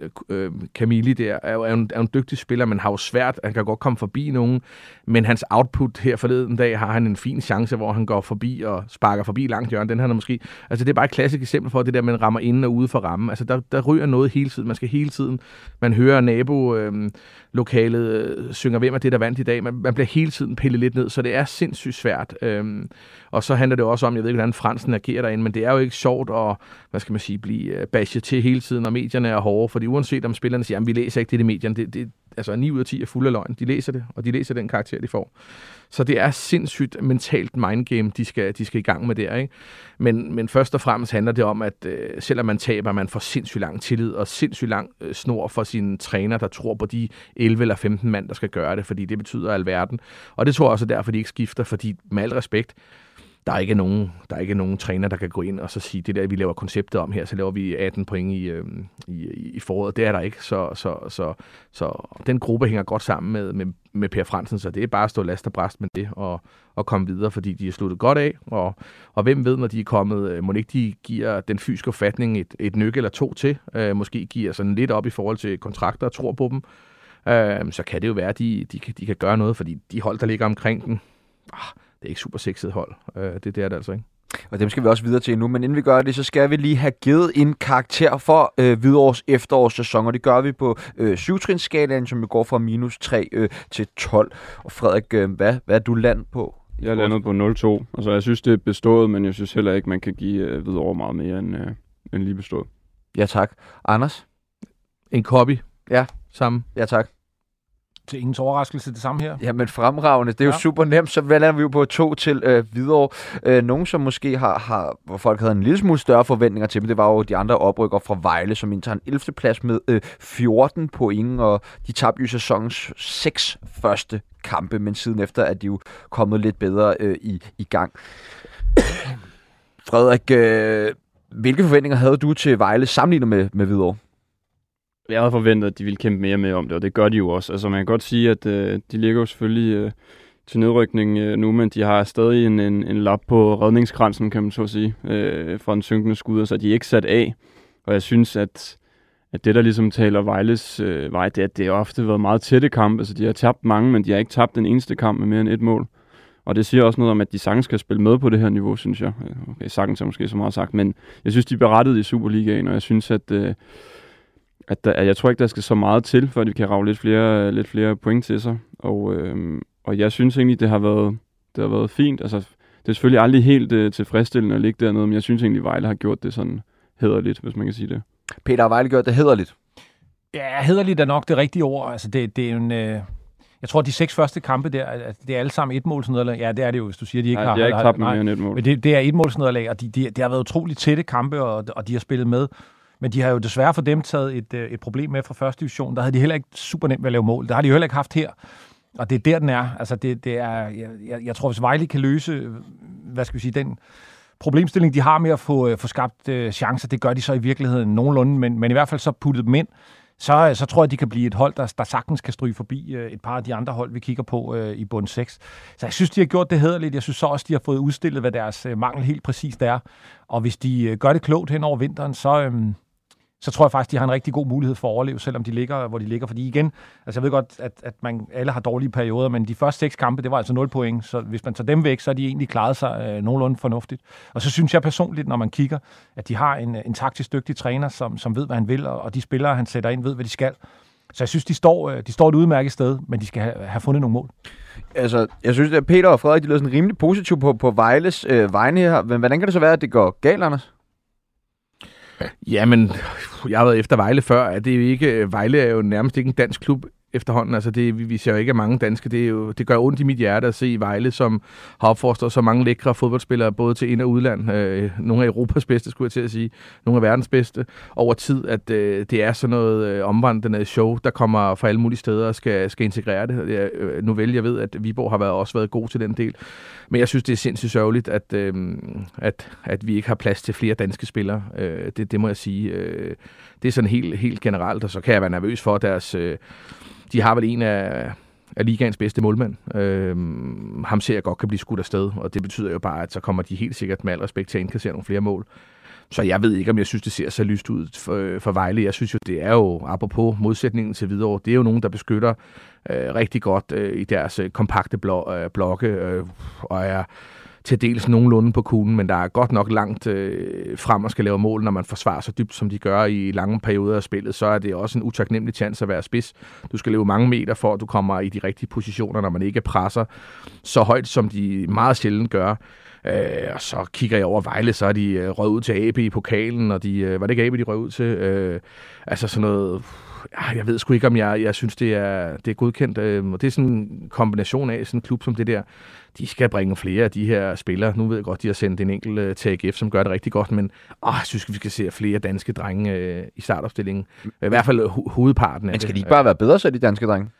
øh, øh Camille der er jo, er, en, er en dygtig spiller, men har jo svært. Han kan godt komme forbi nogen, men hans output her forleden dag har han en fin chance, hvor han går forbi og sparker forbi langt hjørne. Den her er måske... Altså det er bare et klassisk eksempel for det der, man rammer inden og ude for rammen. Altså der, der ryger noget hele tiden. Man skal hele tiden... Man hører nabo... Øh, lokalet øh, synger, hvem er det, der vandt i dag. Man, man bliver hele tiden pillet lidt ned, så det er sindssygt svært. Øhm, og så handler det også om, jeg ved ikke, hvordan Fransen agerer derinde, men det er jo ikke sjovt at, hvad skal man sige, blive øh, bashed til hele tiden, og medierne er hårde, fordi uanset om spillerne siger, at vi læser ikke det i medierne, det, det, altså 9 ud af 10 er fuld af løgn. De læser det, og de læser den karakter, de får. Så det er sindssygt mentalt mindgame, de skal, de skal i gang med der. Ikke? Men, men først og fremmest handler det om, at øh, selvom man taber, man får sindssygt lang tillid og sindssygt lang øh, snor for sine træner, der tror på de 11 eller 15 mand, der skal gøre det, fordi det betyder alverden. Og det tror jeg også er derfor, de ikke skifter, fordi med al respekt, der er ikke nogen, der er ikke nogen træner, der kan gå ind og så sige, det der, vi laver konceptet om her, så laver vi 18 point i, øh, i, i foråret. Det er der ikke, så, så, så, så den gruppe hænger godt sammen med, med, med Per Fransen, så det er bare at stå last og bræst med det og, og komme videre, fordi de er sluttet godt af, og, og hvem ved, når de er kommet, øh, må ikke de giver den fysiske fatning et, et nykke eller to til, øh, måske giver sådan lidt op i forhold til kontrakter og tror på dem, øh, så kan det jo være, at de, de, kan, de kan gøre noget, fordi de hold, der ligger omkring den, ah, det er ikke super sexet hold. Øh, det, det er det altså ikke. Og dem skal vi også videre til nu, men inden vi gør det, så skal vi lige have givet en karakter for øh, Hvidovres efterårssæson, og det gør vi på øh, syvtrinsskalaen, som vi går fra minus 3 øh, til 12. Og Frederik, øh, hvad, hvad er du land på? Jeg er landet på 0-2. Altså, jeg synes, det er bestået, men jeg synes heller ikke, man kan give øh, Hvidovre meget mere end, øh, end lige bestået. Ja, tak. Anders? En copy. Ja. Sammen. Ja, tak til ingens overraskelse det samme her. Ja, men fremragende. Det er ja. jo super nemt. Så lander vi jo på to til øh, videre. Øh, nogen, som måske har, har, hvor folk havde en lille smule større forventninger til, men det var jo de andre oprykker fra Vejle, som indtager en 11. plads med øh, 14 point, og de tabte jo sæsonens seks første kampe, men siden efter er de jo kommet lidt bedre øh, i, i gang. Frederik, øh, hvilke forventninger havde du til Vejle sammenlignet med, med Hvidovre? Jeg havde forventet, at de ville kæmpe mere med om det, og det gør de jo også. Altså man kan godt sige, at øh, de ligger jo selvfølgelig øh, til nedrykning øh, nu, men de har stadig en, en, en lap på redningskransen, kan man så sige, øh, fra en synkende skud, så de er ikke sat af. Og jeg synes, at, at det, der ligesom taler Vejles øh, vej, det er, at det har ofte været meget tætte kampe. Altså de har tabt mange, men de har ikke tabt den eneste kamp med mere end et mål. Og det siger også noget om, at de sagtens skal spille med på det her niveau, synes jeg. Øh, okay, sagtens er måske så meget sagt, men jeg synes, de er berettet i Superligaen, og jeg synes, at, øh, at, der, at jeg tror ikke, der skal så meget til, for at de kan rave lidt flere, lidt flere point til sig. Og, øh, og jeg synes egentlig, det har været, det har været fint. Altså, det er selvfølgelig aldrig helt øh, tilfredsstillende at ligge dernede, men jeg synes egentlig, Vejle har gjort det sådan hederligt, hvis man kan sige det. Peter har Vejle gjort det hederligt. Ja, hederligt er nok det rigtige ord. Altså, det, det er en... Øh jeg tror, de seks første kampe der, det er alle sammen et målsnederlag. Ja, det er det jo, hvis du siger, de ikke nej, har... de har ikke tabt mere end et mål. Men det, det er et målsnederlag, og de, de, det har været utroligt tætte kampe, og, og de har spillet med. Men de har jo desværre for dem taget et, øh, et problem med fra første division. Der havde de heller ikke super nemt ved at lave mål. Det har de jo heller ikke haft her. Og det er der, den er. Altså, det, det er jeg, jeg, jeg tror, hvis Vejle kan løse, øh, hvad skal vi sige, den problemstilling, de har med at få, øh, få skabt chancer, det gør de så i virkeligheden nogenlunde, men, men i hvert fald så puttet dem ind så, så tror jeg, de kan blive et hold, der, der sagtens kan stryge forbi øh, et par af de andre hold, vi kigger på øh, i bund 6. Så jeg synes, de har gjort det hederligt. Jeg synes så også, de har fået udstillet, hvad deres øh, mangel helt præcist er. Og hvis de øh, gør det klogt hen over vinteren, så, øh, så tror jeg faktisk, de har en rigtig god mulighed for at overleve, selvom de ligger, hvor de ligger. Fordi igen, altså jeg ved godt, at, at man alle har dårlige perioder, men de første seks kampe, det var altså 0 point. Så hvis man tager dem væk, så har de egentlig klaret sig øh, nogenlunde fornuftigt. Og så synes jeg personligt, når man kigger, at de har en, en taktisk dygtig træner, som, som ved, hvad han vil, og, og de spillere, han sætter ind, ved, hvad de skal. Så jeg synes, de står, øh, de står et udmærket sted, men de skal have, have fundet nogle mål. Altså, jeg synes, at Peter og Frederik, de lyder sådan rimelig positivt på, på Vejles øh, vegne her. Men hvordan kan det så være, at det går galt, Anders? Jamen, jeg har været efter Vejle før. At det er jo ikke, øh, Vejle er jo nærmest ikke en dansk klub efterhånden. Altså det, vi, vi ser jo ikke mange danske. Det, er jo, det gør ondt i mit hjerte at se Vejle, som har opfostret så mange lækre fodboldspillere, både til ind- og udland. Øh, nogle af Europas bedste, skulle jeg til at sige. Nogle af verdens bedste. Over tid, at øh, det er sådan noget øh, omvandrende show, der kommer fra alle mulige steder og skal, skal integrere det. Jeg, øh, nu vel, jeg ved, at Viborg har været, også været god til den del. Men jeg synes, det er sindssygt sørgeligt, at, øh, at, at vi ikke har plads til flere danske spillere. Øh, det, det må jeg sige. Øh, det er sådan helt, helt generelt, og så kan jeg være nervøs for deres... Øh, de har vel en af, af ligaens bedste målmænd. Øh, ham ser jeg godt kan blive skudt afsted, og det betyder jo bare, at så kommer de helt sikkert med al respekt til at indkassere nogle flere mål. Så jeg ved ikke, om jeg synes, det ser så lyst ud for, øh, for Vejle. Jeg synes jo, det er jo, apropos modsætningen til Hvidovre, det er jo nogen, der beskytter øh, rigtig godt øh, i deres øh, kompakte blo- øh, blokke, øh, og er til dels nogenlunde på kuglen, men der er godt nok langt øh, frem og skal lave mål, når man forsvarer så dybt, som de gør i lange perioder af spillet, så er det også en utaknemmelig chance at være spids. Du skal leve mange meter for, at du kommer i de rigtige positioner, når man ikke presser så højt, som de meget sjældent gør. Øh, og så kigger jeg over Vejle, så er de øh, røget ud til AB i pokalen, og de, øh, var det ikke AB, de røg ud til? Øh, altså sådan noget jeg ved sgu ikke, om jeg, jeg synes, det er, det er godkendt. Øh, og det er sådan en kombination af sådan en klub som det der. De skal bringe flere af de her spillere. Nu ved jeg godt, de har sendt en enkelt uh, til AGF, som gør det rigtig godt, men åh, jeg synes, vi skal se flere danske drenge uh, i startopstillingen. I hvert fald ho- hovedparten af Men skal de ikke bare være bedre, så de danske drenge?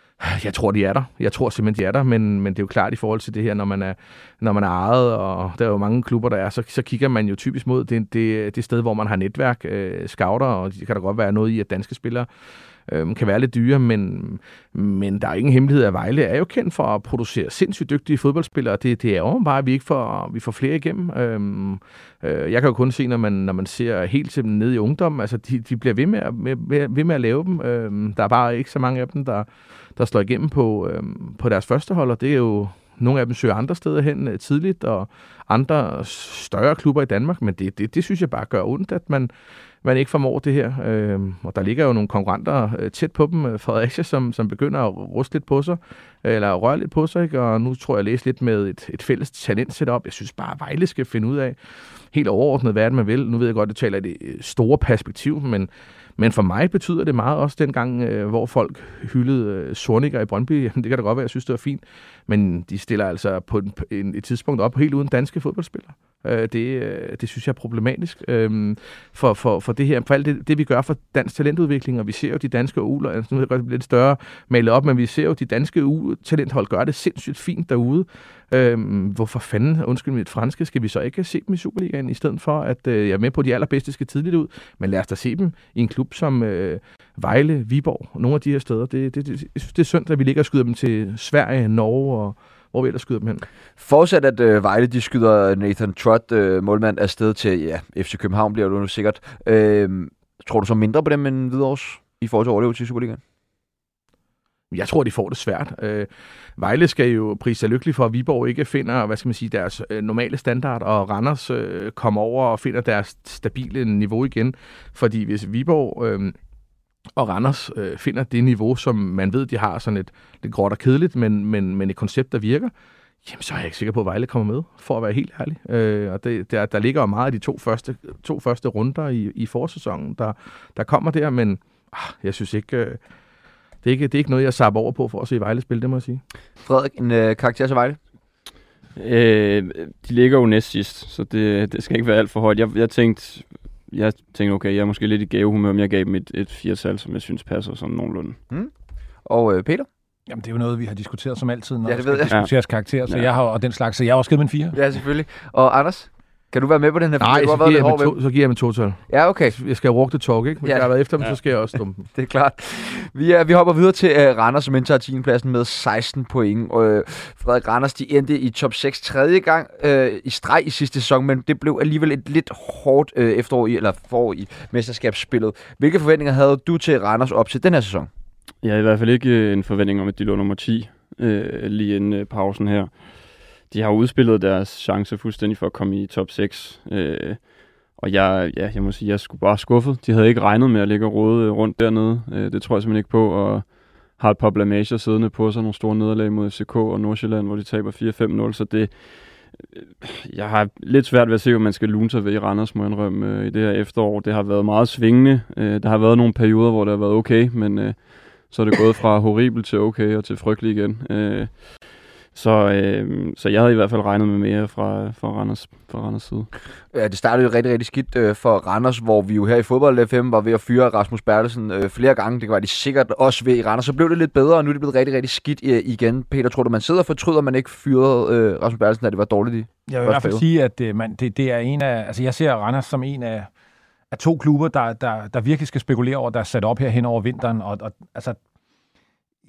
Jeg tror, de er der. Jeg tror simpelthen, de er der, men, men det er jo klart i forhold til det her, når man er, når man er ejet, og der er jo mange klubber, der er, så, så kigger man jo typisk mod det, det, det sted, hvor man har netværk, øh, scouter, og det kan der godt være noget i, at danske spillere øh, kan være lidt dyre, men, men der er ingen hemmelighed at Vejle er jo kendt for at producere sindssygt dygtige fodboldspillere. Det, det er jo bare, at vi ikke får, vi får flere igennem. Øhm, øh, jeg kan jo kun se, når man, når man ser helt til ned i ungdommen, altså de, de bliver ved med, at, med, med, ved med at lave dem. Øhm, der er bare ikke så mange af dem, der, der slår igennem på, øhm, på deres første hold, og det er jo nogle af dem søger andre steder hen øh, tidligt, og andre større klubber i Danmark, men det, det, det synes jeg bare gør ondt, at man, man ikke formår det her. Øh, og der ligger jo nogle konkurrenter øh, tæt på dem, Fredericia, som, som begynder at ruste lidt på sig, øh, eller røre lidt på sig, ikke? og nu tror jeg, jeg lidt med et, et fælles talent setup. Jeg synes bare, at Vejle skal finde ud af helt overordnet, hvad det man vil. Nu ved jeg godt, at det taler i det øh, store perspektiv, men men for mig betyder det meget også dengang, øh, hvor folk hyldede øh, Sornikker i Brøndby. Jamen, det kan da godt være, jeg synes, det var fint. Men de stiller altså på en, en, et tidspunkt op helt uden danske fodboldspillere. Øh, det, øh, det synes jeg er problematisk øh, for, for, for det her. For alt det, det, vi gør for dansk talentudvikling, og vi ser jo de danske uler, altså, nu er det lidt større malet op, men vi ser jo de danske talenthold gøre det sindssygt fint derude. Øh, hvorfor fanden, undskyld mit franske, skal vi så ikke se dem i Superligaen, i stedet for at, øh, jeg er med på, at de allerbedste skal tidligt ud, men lad os da se dem i en klub som øh, Vejle, Viborg, nogle af de her steder. Det, det, det, jeg synes, det er synd, at vi ligger og skyder dem til Sverige, Norge og hvor vi ellers skyder dem hen. Fortsat at øh, Vejle, de skyder Nathan Trott, øh, målmand, afsted til ja, FC København, bliver det nu sikkert. Øh, tror du så mindre på dem end Hvidovres i forhold til overlevelse i Superligaen? Jeg tror, de får det svært. Øh, Vejle skal jo prise sig lykkelig for, at Viborg ikke finder, hvad skal man sige, deres øh, normale standard, og Randers øh, kommer over og finder deres stabile niveau igen. Fordi hvis Viborg øh, og Randers øh, finder det niveau, som man ved, de har sådan et lidt gråt og kedeligt, men, men, men et koncept, der virker, jamen så er jeg ikke sikker på, at Vejle kommer med, for at være helt ærlig. Øh, og det, der, der ligger jo meget af de to første, to første runder i, i forsæsonen, der, der kommer der, men ah, jeg synes ikke... Øh, det er, ikke, det er ikke noget, jeg sapper over på for at se Vejle spille, det må jeg sige. Frederik, en øh, karakter til Vejle? Øh, de ligger jo næst sidst, så det, det skal ikke være alt for højt. Jeg, jeg tænkte, jeg tænkte, okay, jeg er måske lidt i gavehumør, men jeg gav dem et, et firetal, som jeg synes passer sådan nogenlunde. Mm. Og øh, Peter? Jamen, det er jo noget, vi har diskuteret som altid, når Ja, ja, det ved jeg. diskuteres karakter, så Ja. jeg har og den slags, så jeg har også givet min fire. Ja, selvfølgelig. Og Anders? Kan du være med på den her? Nej, så har været giver, jeg to, så giver jeg med total. Ja, okay. Jeg skal walk the talk, ikke? Hvis Ja. ja. jeg har været efter dem, Ja. så skal jeg også dumme dem. Det er klart. Vi, er, vi hopper videre til uh, Randers, som indtager 10. pladsen med 16 point. Og, uh, Frederik Randers, de endte i top 6 tredje gang uh, i streg i sidste sæson, men det blev alligevel et lidt hårdt uh, efterår i, eller forår i mesterskabsspillet. Hvilke forventninger havde du til Randers op til den her sæson? Jeg har i hvert fald ikke en forventning om, at de lå nummer 10 øh, lige inden øh, pausen her. De har udspillet deres chance fuldstændig for at komme i top 6. Øh, og jeg, ja, jeg må sige, jeg skulle bare skuffet. De havde ikke regnet med at ligge og rode øh, rundt dernede. Øh, det tror jeg simpelthen ikke på. Og har et par blamager siddende på sig. Nogle store nederlag mod FCK og Nordsjælland, hvor de taber 4-5-0. Så det, øh, jeg har lidt svært ved at se, om man skal lune sig ved i Randers, må jeg indrømme, øh, i det her efterår. Det har været meget svingende. Øh, der har været nogle perioder, hvor det har været okay, men øh, så er det gået fra horribelt til okay og til frygtelig igen. Øh, Øh, så, øh, så jeg havde i hvert fald regnet med mere fra, fra, Randers, fra Randers side. Ja, det startede jo rigtig, rigtig skidt øh, for Randers, hvor vi jo her i fodbold FM var ved at fyre Rasmus Bertelsen øh, flere gange. Det var de sikkert også ved i Randers. Så blev det lidt bedre, og nu er det blevet rigtig, rigtig skidt øh, igen. Peter, tror du, man sidder og fortryder, at man ikke fyrede øh, Rasmus Bertelsen, at det var dårligt i? Jeg vil i hvert fald sige, at det, man, det, det er en af... Altså, jeg ser Randers som en af, af to klubber, der, der, der virkelig skal spekulere over, der er sat op her hen over vinteren. Og, og altså,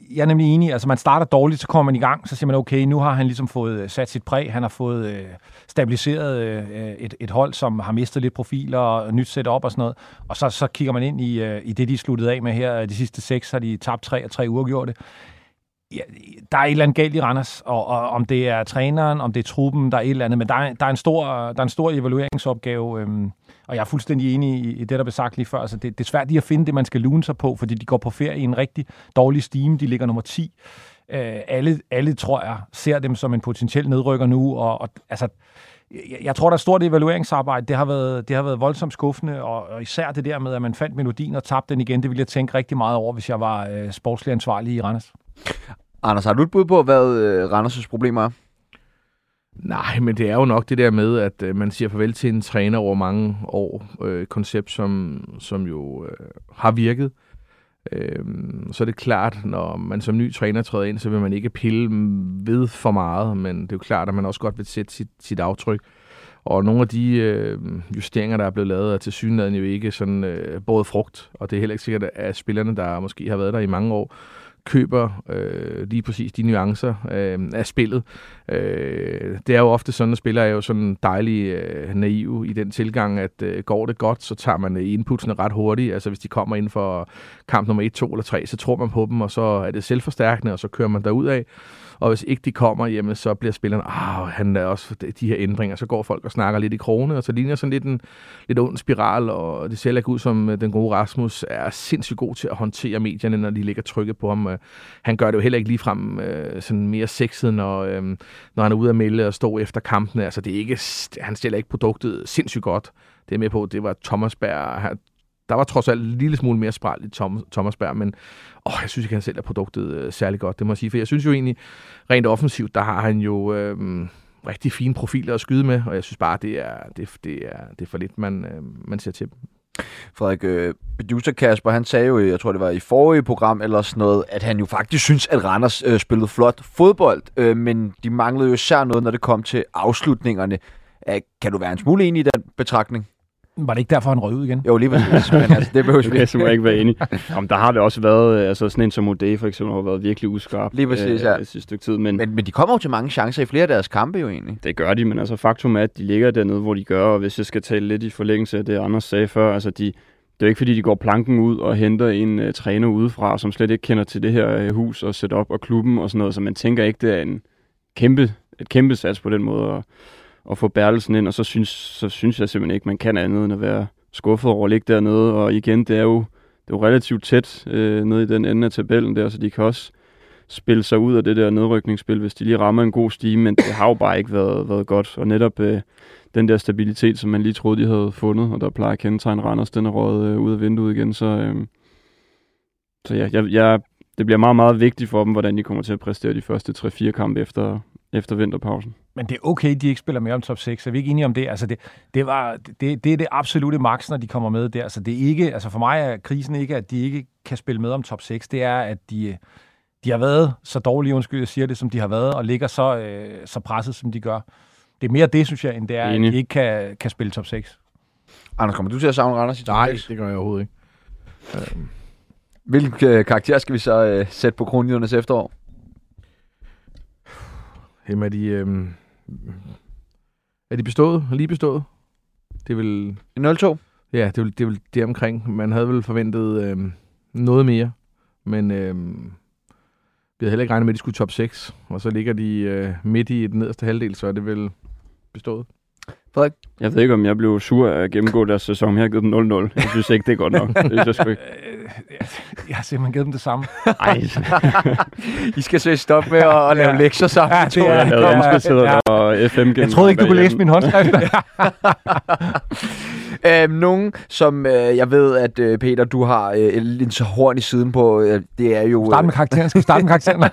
jeg er nemlig enig. Altså, man starter dårligt, så kommer man i gang, så siger man, okay, nu har han ligesom fået øh, sat sit præg. Han har fået øh, stabiliseret øh, et, et hold, som har mistet lidt profiler og nyt setup og sådan noget. Og så, så kigger man ind i, øh, i det, de er sluttet af med her. De sidste seks har de tabt tre og tre uger gjort det. Ja, der er et eller andet galt i Randers, og, og om det er træneren, om det er truppen, der er et eller andet, men der er, der er, en, stor, der er en stor evalueringsopgave, øhm, og jeg er fuldstændig enig i, i det, der blev sagt lige før. Altså, det, det er svært lige at finde det, man skal lune sig på, fordi de går på ferie i en rigtig dårlig stime. De ligger nummer 10. Øh, alle, alle, tror jeg, ser dem som en potentiel nedrykker nu, og, og altså, jeg, jeg tror, der er stort evalueringsarbejde. Det har været, det har været voldsomt skuffende, og, og især det der med, at man fandt melodien og tabte den igen, det ville jeg tænke rigtig meget over, hvis jeg var øh, sportslig ansvarlig i Randers. Anders, har du et bud på, hvad øh, Randers' problemer er? Nej, men det er jo nok det der med, at øh, man siger farvel til en træner over mange år. Øh, et koncept, som, som jo øh, har virket. Øh, så er det klart, når man som ny træner træder ind, så vil man ikke pille ved for meget, men det er jo klart, at man også godt vil sætte sit, sit aftryk. Og nogle af de øh, justeringer, der er blevet lavet, er til synligheden jo ikke sådan øh, både frugt, og det er heller ikke sikkert, at spillerne, der måske har været der i mange år, køber øh, lige præcis de nuancer øh, af spillet. Øh, det er jo ofte sådan, at spillere er jo sådan dejlige øh, naive i den tilgang, at øh, går det godt, så tager man øh, inputsene ret hurtigt. Altså hvis de kommer ind for kamp nummer 1, 2 eller 3, så tror man på dem, og så er det selvforstærkende, og så kører man derud af. Og hvis ikke de kommer, jamen, så bliver spilleren, ah, han er også de her ændringer. Så går folk og snakker lidt i krone, og så ligner sådan lidt en lidt ond spiral, og det ser ikke ud som øh, den gode Rasmus er sindssygt god til at håndtere medierne, når de ligger trykket på ham. Øh, han gør det jo heller ikke ligefrem øh, sådan mere sexet, når, når han er ude at melde og stå efter kampene. Altså, det er ikke, han stiller ikke produktet sindssygt godt. Det er med på, det var Thomas Berg. Der var trods alt en lille smule mere spræl i Tom, Thomas Berg, men åh, jeg synes ikke, han sælger produktet øh, særlig godt, det må jeg sige. For jeg synes jo egentlig, rent offensivt, der har han jo øh, rigtig fine profiler at skyde med, og jeg synes bare, det er, det, det er, det er for lidt, man, øh, man ser til dem. Frederik, øh, producer Kasper, han sagde jo, øh, jeg tror det var i forrige program eller sådan noget, at han jo faktisk synes, at Randers øh, spillede flot fodbold, øh, men de manglede jo især noget, når det kom til afslutningerne. Æh, kan du være en smule enig i den betragtning? Var det ikke derfor, han røg ud igen? Jo, lige præcis, men altså, det behøver vi Okay, jeg ikke være enig. Om der har det også været, altså sådan en som Ode for eksempel, har været virkelig uskarp. Lige præcis, ja. øh, sidste stykke tid, men, Men, men de kommer jo til mange chancer i flere af deres kampe jo egentlig. det gør de, men altså faktum er, at de ligger dernede, hvor de gør, og hvis jeg skal tale lidt i forlængelse af det, Anders sagde før, altså de, det er jo ikke fordi, de går planken ud og henter en uh, træner udefra, som slet ikke kender til det her uh, hus og setup og klubben og sådan noget, så man tænker ikke, det er en kæmpe, et kæmpe sats på den måde at, at få Bertelsen ind, og så synes, så synes jeg simpelthen ikke, man kan andet end at være skuffet over at ligge dernede, og igen, det er jo, det er jo relativt tæt øh, nede i den ende af tabellen der, så de kan også spille sig ud af det der nedrykningsspil, hvis de lige rammer en god stime, men det har jo bare ikke været, været godt, og netop øh, den der stabilitet, som man lige troede, de havde fundet, og der plejer at kendetegne Randers, den er røget øh, ud af vinduet igen, så, øh, så ja, jeg, jeg, det bliver meget, meget vigtigt for dem, hvordan de kommer til at præstere de første 3-4 kampe efter, efter vinterpausen. Men det er okay, de ikke spiller mere om top 6. Er vi ikke enige om det? Altså det, det, var, det, det er det absolute max, når de kommer med der. Altså det er ikke, altså for mig er krisen ikke, at de ikke kan spille med om top 6. Det er, at de, de har været så dårlige, undskyld, jeg siger det, som de har været, og ligger så, øh, så presset, som de gør. Det er mere det, synes jeg, end det er, Enig. at de ikke kan, kan spille top 6. Anders, kommer du til at savne Randers i top Nej, 6? det gør jeg overhovedet ikke. Øhm, Hvilken øh, karakter skal vi så øh, sætte på kronikernes efterår? Jamen er de, øhm, er de bestået? Lige bestået? Det er vel, 0-2? ja, det er vel, det er vel det omkring. Man havde vel forventet øhm, noget mere, men øhm, vi havde heller ikke regnet med, at de skulle top 6, og så ligger de øh, midt i den nederste halvdel, så er det vel bestået. Frederik? Jeg ved ikke, om jeg blev sur af at gennemgå deres sæson, jeg har givet dem 0-0. Jeg synes ikke, det er godt nok. Det synes jeg sgu ikke. Øh, Jeg har simpelthen givet dem det samme. Ej, I skal så stoppe med at, at lave Ja. lektier sammen. Ja, det er- jeg lavede omskriftheder ja. og FM Jeg troede ikke, du kunne læse min håndskrift. Øhm, nogen, som øh, jeg ved, at øh, Peter, du har øh, en så horn i siden på, øh, det er jo... Start med karakteren. Skal starte med karakteren?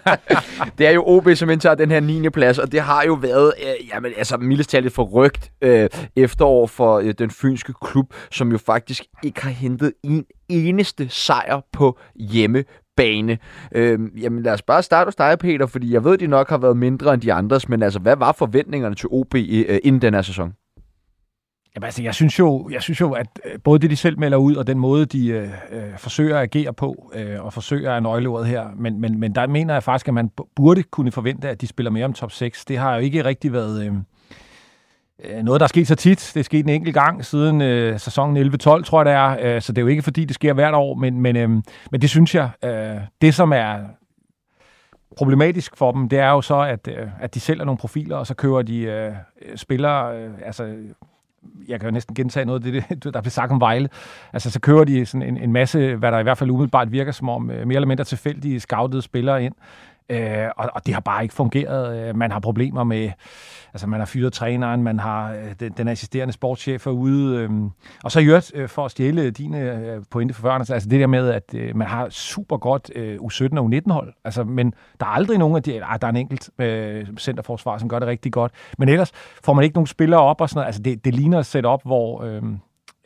Det er jo OB, som indtager den her 9. plads, og det har jo været, øh, jamen, altså mildest talt et forrygt øh, efterår for øh, den fynske klub, som jo faktisk ikke har hentet en eneste sejr på hjemmebane. Øh, jamen lad os bare starte hos dig, Peter, fordi jeg ved, de nok har været mindre end de andres, men altså, hvad var forventningerne til OB øh, inden den her sæson? Jamen, altså, jeg synes jo, jeg synes jo, at øh, både det, de selv melder ud, og den måde, de øh, øh forsøger at agere på, øh, og forsøger at nøgleordet her, men, men, men der mener jeg faktisk, at man burde kunne forvente, at de spiller mere om top 6. Det har jo ikke rigtig været øh, Øh, noget, der er sket så tit. Det er sket en enkelt gang siden øh, sæsonen 11-12, tror jeg det er. Øh, så det er jo ikke, fordi det sker hvert år, men, men, øh, men det synes jeg, øh, det som er problematisk for dem, det er jo så, at, øh, at de sælger nogle profiler, og så kører de øh, spillere, øh, altså jeg kan jo næsten gentage noget af det, det, der blev sagt om Vejle. Altså, så kører de sådan en, en masse, hvad der i hvert fald umiddelbart virker som om, øh, mere eller mindre tilfældige scoutede spillere ind. Øh, og, og det har bare ikke fungeret. Øh, man har problemer med, altså man har fyret træneren, man har øh, den, den assisterende sportschef er ude. Øh, og så i øvrigt, øh, for at stjæle dine øh, pointe for førerne, altså det der med, at øh, man har super godt øh, U17 og U19-hold. Altså, men der er aldrig nogen af de, ej, der er en enkelt øh, centerforsvar, som gør det rigtig godt. Men ellers får man ikke nogen spillere op og sådan noget. Altså det, det ligner et setup, hvor... Øh,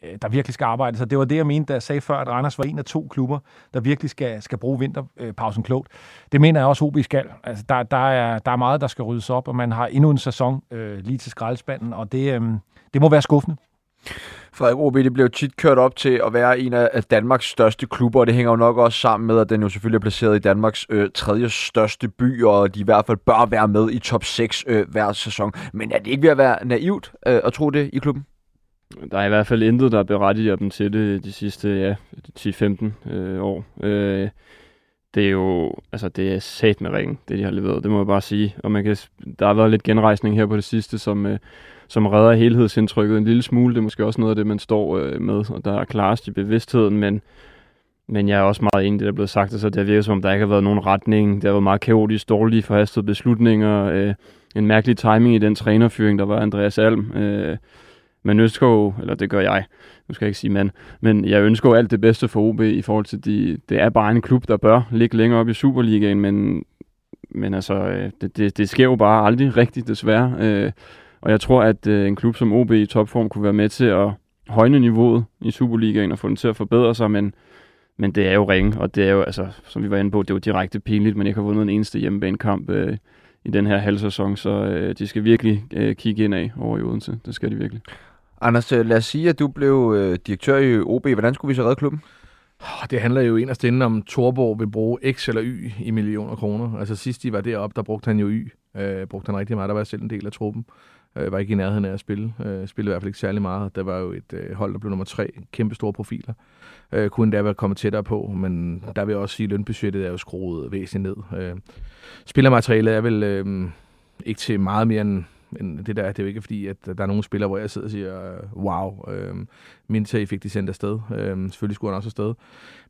Øh, der virkelig skal arbejde. Så det var det, jeg mente, da jeg sagde før, at Randers var en af to klubber, der virkelig skal, skal bruge vinterpausen klogt. Det mener jeg også, OB skal. Altså, der, der, er, der er meget, der skal ryddes op, og man har endnu en sæson øh, lige til skraldespanden, og det, øh, det må være skuffende. Frederik OB, det blev tit kørt op til at være en af Danmarks største klubber, og det hænger jo nok også sammen med, at den jo selvfølgelig er placeret i Danmarks øh, tredje største by, og de i hvert fald bør være med i top 6 øh, hver sæson. Men er det ikke ved at være naivt øh, at tro det i klubben? Der er i hvert fald intet, der berettiger dem til det de sidste ja, 10-15 øh, år. Øh, det er jo, altså det er sat med ringen, det de har leveret, det må jeg bare sige. Og man kan, der har været lidt genrejsning her på det sidste, som, øh, som redder helhedsindtrykket en lille smule. Det er måske også noget af det, man står øh, med, og der er klarest i bevidstheden, men, men jeg er også meget enig i det, der er blevet sagt. så det virker som om, der ikke har været nogen retning. Det har været meget kaotisk, dårlige forhastede beslutninger, øh, en mærkelig timing i den trænerfyring, der var Andreas Alm. Øh, man ønsker jo, eller det gør jeg, nu skal jeg ikke sige mand, men jeg ønsker jo alt det bedste for OB i forhold til, de, det er bare en klub, der bør ligge længere op i Superligaen, men, men altså, øh, det, det, det sker jo bare aldrig rigtigt, desværre. Øh, og jeg tror, at øh, en klub som OB i topform kunne være med til at højne niveauet i Superligaen og få den til at forbedre sig, men, men det er jo ringe, og det er jo, altså, som vi var inde på, det er jo direkte pinligt, men ikke har vundet en eneste hjemmebanekamp øh, i den her halvsæson, så øh, de skal virkelig øh, kigge ind af over i Odense. Det skal de virkelig. Anders, øh, lad os sige, at du blev øh, direktør i OB. Hvordan skulle vi så redde klubben? Det handler jo inderst inde om, Torborg vil bruge X eller Y i millioner kroner. Altså sidst de var deroppe, der brugte han jo Y. Øh, brugte han rigtig meget. Der var selv en del af truppen. Øh, var ikke i nærheden af at spille. Øh, spillede i hvert fald ikke særlig meget. Der var jo et øh, hold, der blev nummer tre. Kæmpe store profiler. Øh, kunne endda være kommet tættere på, men der vil jeg også sige, at lønbudgettet er jo skruet væsentligt ned. Øh, spillermaterialet er vel øh, ikke til meget mere end men det der, det er jo ikke fordi, at der er nogle spillere, hvor jeg sidder og siger, wow, øh, Minta fik de sendt afsted. Øh, selvfølgelig skulle han også afsted.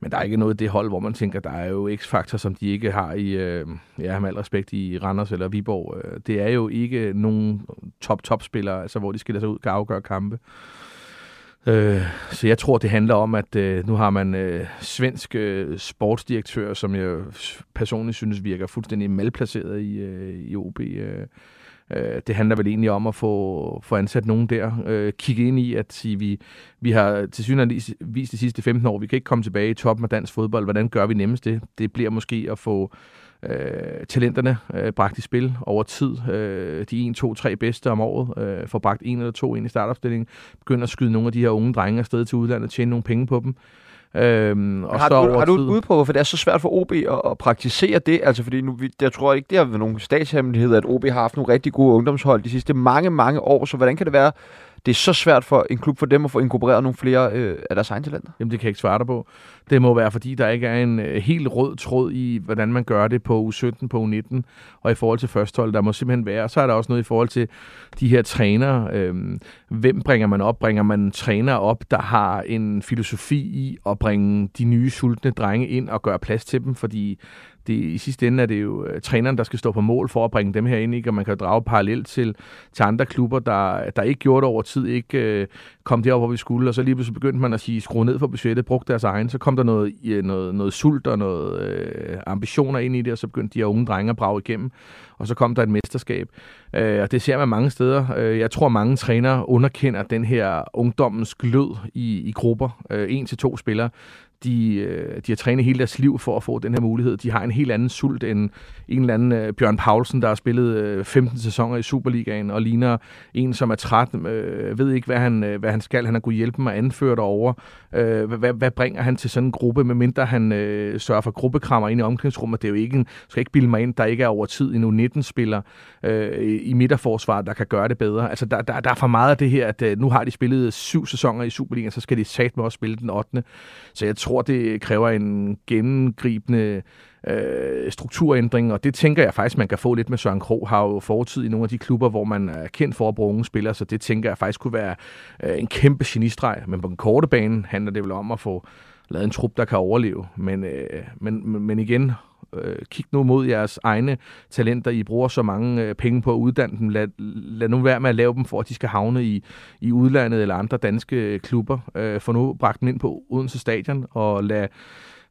Men der er ikke noget i det hold, hvor man tænker, der er jo x-faktor, som de ikke har i, øh, ja, med al respekt, i Randers eller Viborg. Øh, det er jo ikke nogen top-top-spillere, altså hvor de skiller sig ud, kan afgøre kampe. Øh, så jeg tror, det handler om, at øh, nu har man øh, svensk øh, sportsdirektør, som jeg personligt synes virker fuldstændig malplaceret i, øh, i OB. Øh, Øh, det handler vel egentlig om at få, få ansat nogen der. Øh, kigge ind i, at sige, vi, vi har til synligheden vist de sidste 15 år, vi kan ikke komme tilbage i toppen af dansk fodbold. Hvordan gør vi nemmest det? Det bliver måske at få øh, talenterne øh, bragt i spil over tid. Øh, de 1, 2, 3 bedste om året øh, får bragt en eller to ind i startopstillingen. Begynder at skyde nogle af de her unge drenge afsted til udlandet og tjene nogle penge på dem. Øhm, og har, så du, har du et bud på, hvorfor det er så svært for OB at, at praktisere det? Altså, fordi nu, jeg tror ikke, det har været nogen statshemmelighed, at OB har haft nogle rigtig gode ungdomshold de sidste mange, mange år. Så hvordan kan det være, det er så svært for en klub for dem at få inkorporeret nogle flere øh, af deres egne talenter? Jamen, det kan jeg ikke svare dig på. Det må være, fordi der ikke er en øh, helt rød tråd i, hvordan man gør det på U17, på U19 og i forhold til førstehold. Der må simpelthen være. Så er der også noget i forhold til de her trænere. Øh, hvem bringer man op? Bringer man træner op, der har en filosofi i at bringe de nye sultne drenge ind og gøre plads til dem? Fordi det, i sidste ende er det jo uh, træneren, der skal stå på mål for at bringe dem her ind, ikke? og man kan drage parallelt til, til andre klubber, der, der ikke gjorde det over tid, ikke uh, kom derop, hvor vi skulle, og så lige pludselig begyndte man at sige, skru ned for budgettet, brug deres egen, så kom der noget, noget, noget sult og noget uh, ambitioner ind i det, og så begyndte de her unge drenge at brage igennem, og så kom der et mesterskab. Uh, og det ser man mange steder. Uh, jeg tror, mange trænere underkender den her ungdommens glød i, i grupper. Uh, en til to spillere, de, øh, de har trænet hele deres liv for at få den her mulighed. De har en helt anden sult end en eller anden uh, Bjørn Paulsen, der har spillet øh, uh, 15 sæsoner i Superligaen og ligner en, som er træt, uh, ved ikke, hvad han, uh, hvad han skal. Han har kunnet hjælpe mig at anføre derovre. Uh, hvad, hvad bringer han til sådan en gruppe, medmindre han uh, sørger for gruppekrammer ind i omklædningsrummet? Det er jo ikke en, skal ikke bilde mig ind, der ikke er over tid endnu 19-spiller uh, i midterforsvaret, der kan gøre det bedre. Altså, der, der, der er for meget af det her, at uh, nu har de spillet syv sæsoner i Superligaen, så skal de satme også spille den 8. Så jeg tror, det kræver en gennemgribende øh, strukturændring, og det tænker jeg faktisk, man kan få lidt med Søren Krog, har jo fortid i nogle af de klubber, hvor man er kendt for at bruge unge spillere, så det tænker jeg faktisk kunne være øh, en kæmpe genistreg, men på den korte bane handler det vel om at få lavet en trup, der kan overleve, men, øh, men, men igen, øh, kig nu mod jeres egne talenter. I bruger så mange øh, penge på at uddanne dem. Lad, lad nu være med at lave dem, for at de skal havne i, i udlandet eller andre danske klubber. Øh, for nu bragt dem ind på Odense Stadion og lad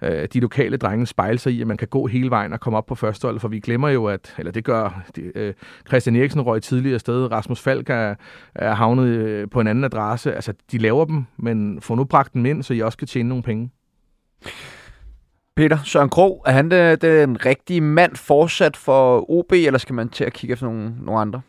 øh, de lokale drenge spejle sig i, at man kan gå hele vejen og komme op på førsteholdet, for vi glemmer jo, at, eller det gør det, øh, Christian Eriksen røg tidligere sted, Rasmus Falk er, er havnet øh, på en anden adresse. Altså, de laver dem, men få nu bragt dem ind, så I også kan tjene nogle penge. Peter, Søren Krog, er han den, den rigtige mand fortsat for OB, eller skal man til at kigge efter nogle, nogle andre?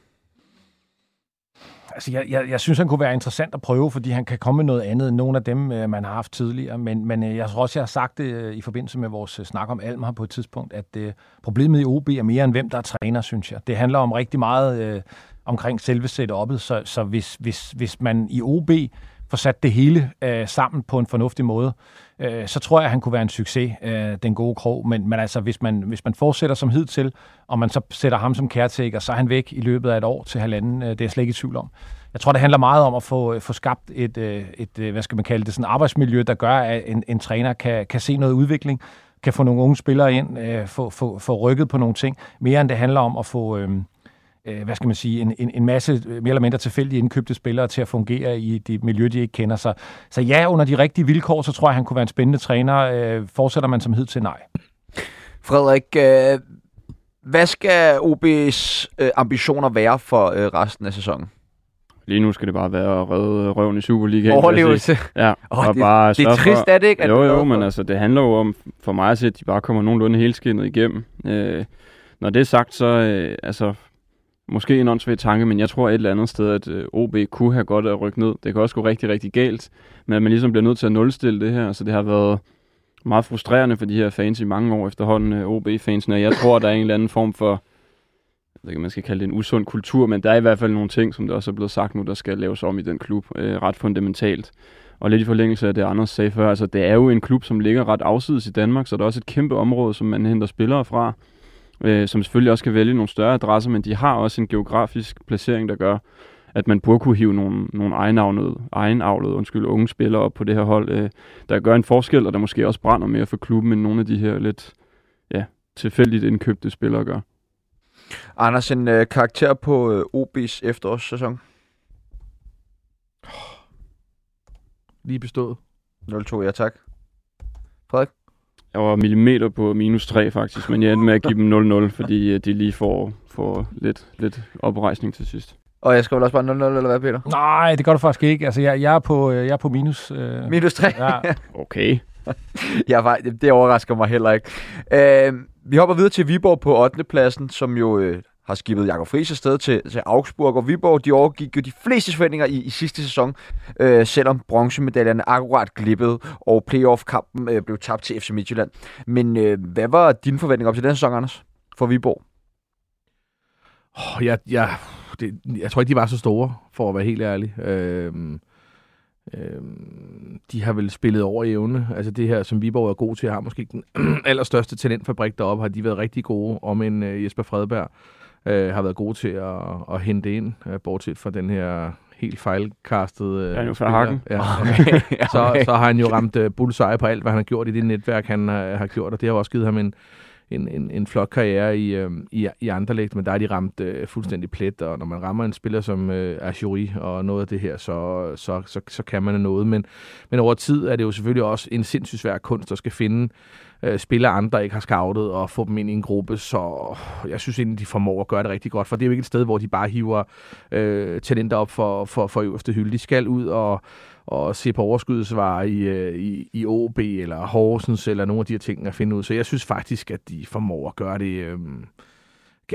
Altså, jeg, jeg, jeg synes, han kunne være interessant at prøve, fordi han kan komme med noget andet end nogle af dem, øh, man har haft tidligere. Men, men øh, jeg tror også, jeg har sagt det i forbindelse med vores snak om Alm på et tidspunkt, at uh, problemet i OB er mere end hvem, der er træner, synes jeg. Det handler om rigtig meget uh, omkring selve setup'et, så, så hvis, hvis, hvis man i OB får sat det hele uh, sammen på en fornuftig måde, øh, så tror jeg, at han kunne være en succes, øh, den gode krog. Men, men altså, hvis man, hvis man fortsætter som hidtil, og man så sætter ham som caretaker, så er han væk i løbet af et år til halvanden. Øh, det er jeg slet ikke i tvivl om. Jeg tror, det handler meget om at få, øh, få skabt et, øh, et, øh, hvad skal man kalde det, sådan arbejdsmiljø, der gør, at en, en træner kan, kan se noget udvikling, kan få nogle unge spillere ind, øh, få, få, få rykket på nogle ting, mere end det handler om at få, øh, øh, hvad skal man sige, en, en, en masse mere eller mindre tilfældige indkøbte spillere til at fungere i det miljø, de ikke kender. Så, så ja, under de rigtige vilkår, så tror jeg, han kunne være en spændende træner. Øh, fortsætter man som hed til nej. Frederik, øh, hvad skal OB's øh, ambitioner være for øh, resten af sæsonen? Lige nu skal det bare være at redde røven i Superligaen. Overlevelse. Ja, oh, og det, bare det er trist, for, er det ikke? Jo, jo, men altså, det handler jo om, for mig at se, at de bare kommer nogenlunde helskindet igennem. Øh, når det er sagt, så øh, altså, måske en åndssvag tanke, men jeg tror et eller andet sted, at øh, OB kunne have godt at rykke ned. Det kan også gå rigtig, rigtig galt, men at man ligesom bliver nødt til at nulstille det her, så det har været meget frustrerende for de her fans i mange år efterhånden, øh, OB-fansene, jeg tror, der er en eller anden form for ved ikke, man skal kalde det en usund kultur, men der er i hvert fald nogle ting, som der også er blevet sagt nu, der skal laves om i den klub, øh, ret fundamentalt. Og lidt i forlængelse af det, Anders sagde før, altså det er jo en klub, som ligger ret afsides i Danmark, så der er også et kæmpe område, som man henter spillere fra, øh, som selvfølgelig også kan vælge nogle større adresser, men de har også en geografisk placering, der gør, at man burde kunne hive nogle, nogle egenavlede, egenavlede undskyld, unge spillere op på det her hold, øh, der gør en forskel, og der måske også brænder mere for klubben, end nogle af de her lidt ja, tilfældigt indkøbte spillere gør. Anders, en øh, karakter på øh, OB's efterårssæson? Lige bestået. 0-2, ja tak. Frederik? Jeg var millimeter på minus 3 faktisk, men jeg endte med at give dem 0-0, fordi øh, de lige får, får lidt, lidt oprejsning til sidst. Og jeg skal vel også bare 0-0, eller hvad, Peter? Nej, det gør du faktisk ikke. Altså, jeg, jeg, er, på, øh, jeg er på minus. Øh, Minus 3? ja. Okay. jeg var, det, det overrasker mig heller ikke. Øh, vi hopper videre til Viborg på 8. pladsen, som jo øh, har skibet Jakob Friis afsted til, til Augsburg. Og Viborg, de overgik jo de fleste forventninger i, i sidste sæson, øh, selvom bronzemedaljerne akkurat glippede, og playoff-kampen øh, blev tabt til FC Midtjylland. Men øh, hvad var dine forventninger op til den sæson, Anders, for Viborg? Oh, jeg, jeg, det, jeg tror ikke, de var så store, for at være helt ærlig. Øhm, øhm, de har vel spillet over i evne. Altså det her, som Viborg er god til, har måske den allerstørste talentfabrik deroppe, har de været rigtig gode, om en øh, Jesper Fredberg øh, har været gode til at, at hente ind, øh, bortset fra den her helt fejlkastede øh, Ja, nu spiller. Hagen. Ja, Okay. så, så har han jo ramt uh, bullseye på alt, hvad han har gjort i det netværk, han uh, har gjort, og det har også givet ham en, en, en, en flot karriere i, øh, i, i Anderlecht, men der er de ramt øh, fuldstændig plet, og når man rammer en spiller som øh, Ajuri og noget af det her, så, så, så, så kan man noget. Men, men over tid er det jo selvfølgelig også en sindssygt svær kunst, at skal finde øh, spillere, andre ikke har scoutet, og få dem ind i en gruppe, så jeg synes egentlig, de formår at gøre det rigtig godt, for det er jo ikke et sted, hvor de bare hiver øh, talenter op for, for, for øverste hylde. De skal ud og, og se på overskudsvarer i, øh, i, i OB eller Horsens eller nogle af de her ting at finde ud. Så jeg synes faktisk, at de formår at gøre det... Øh,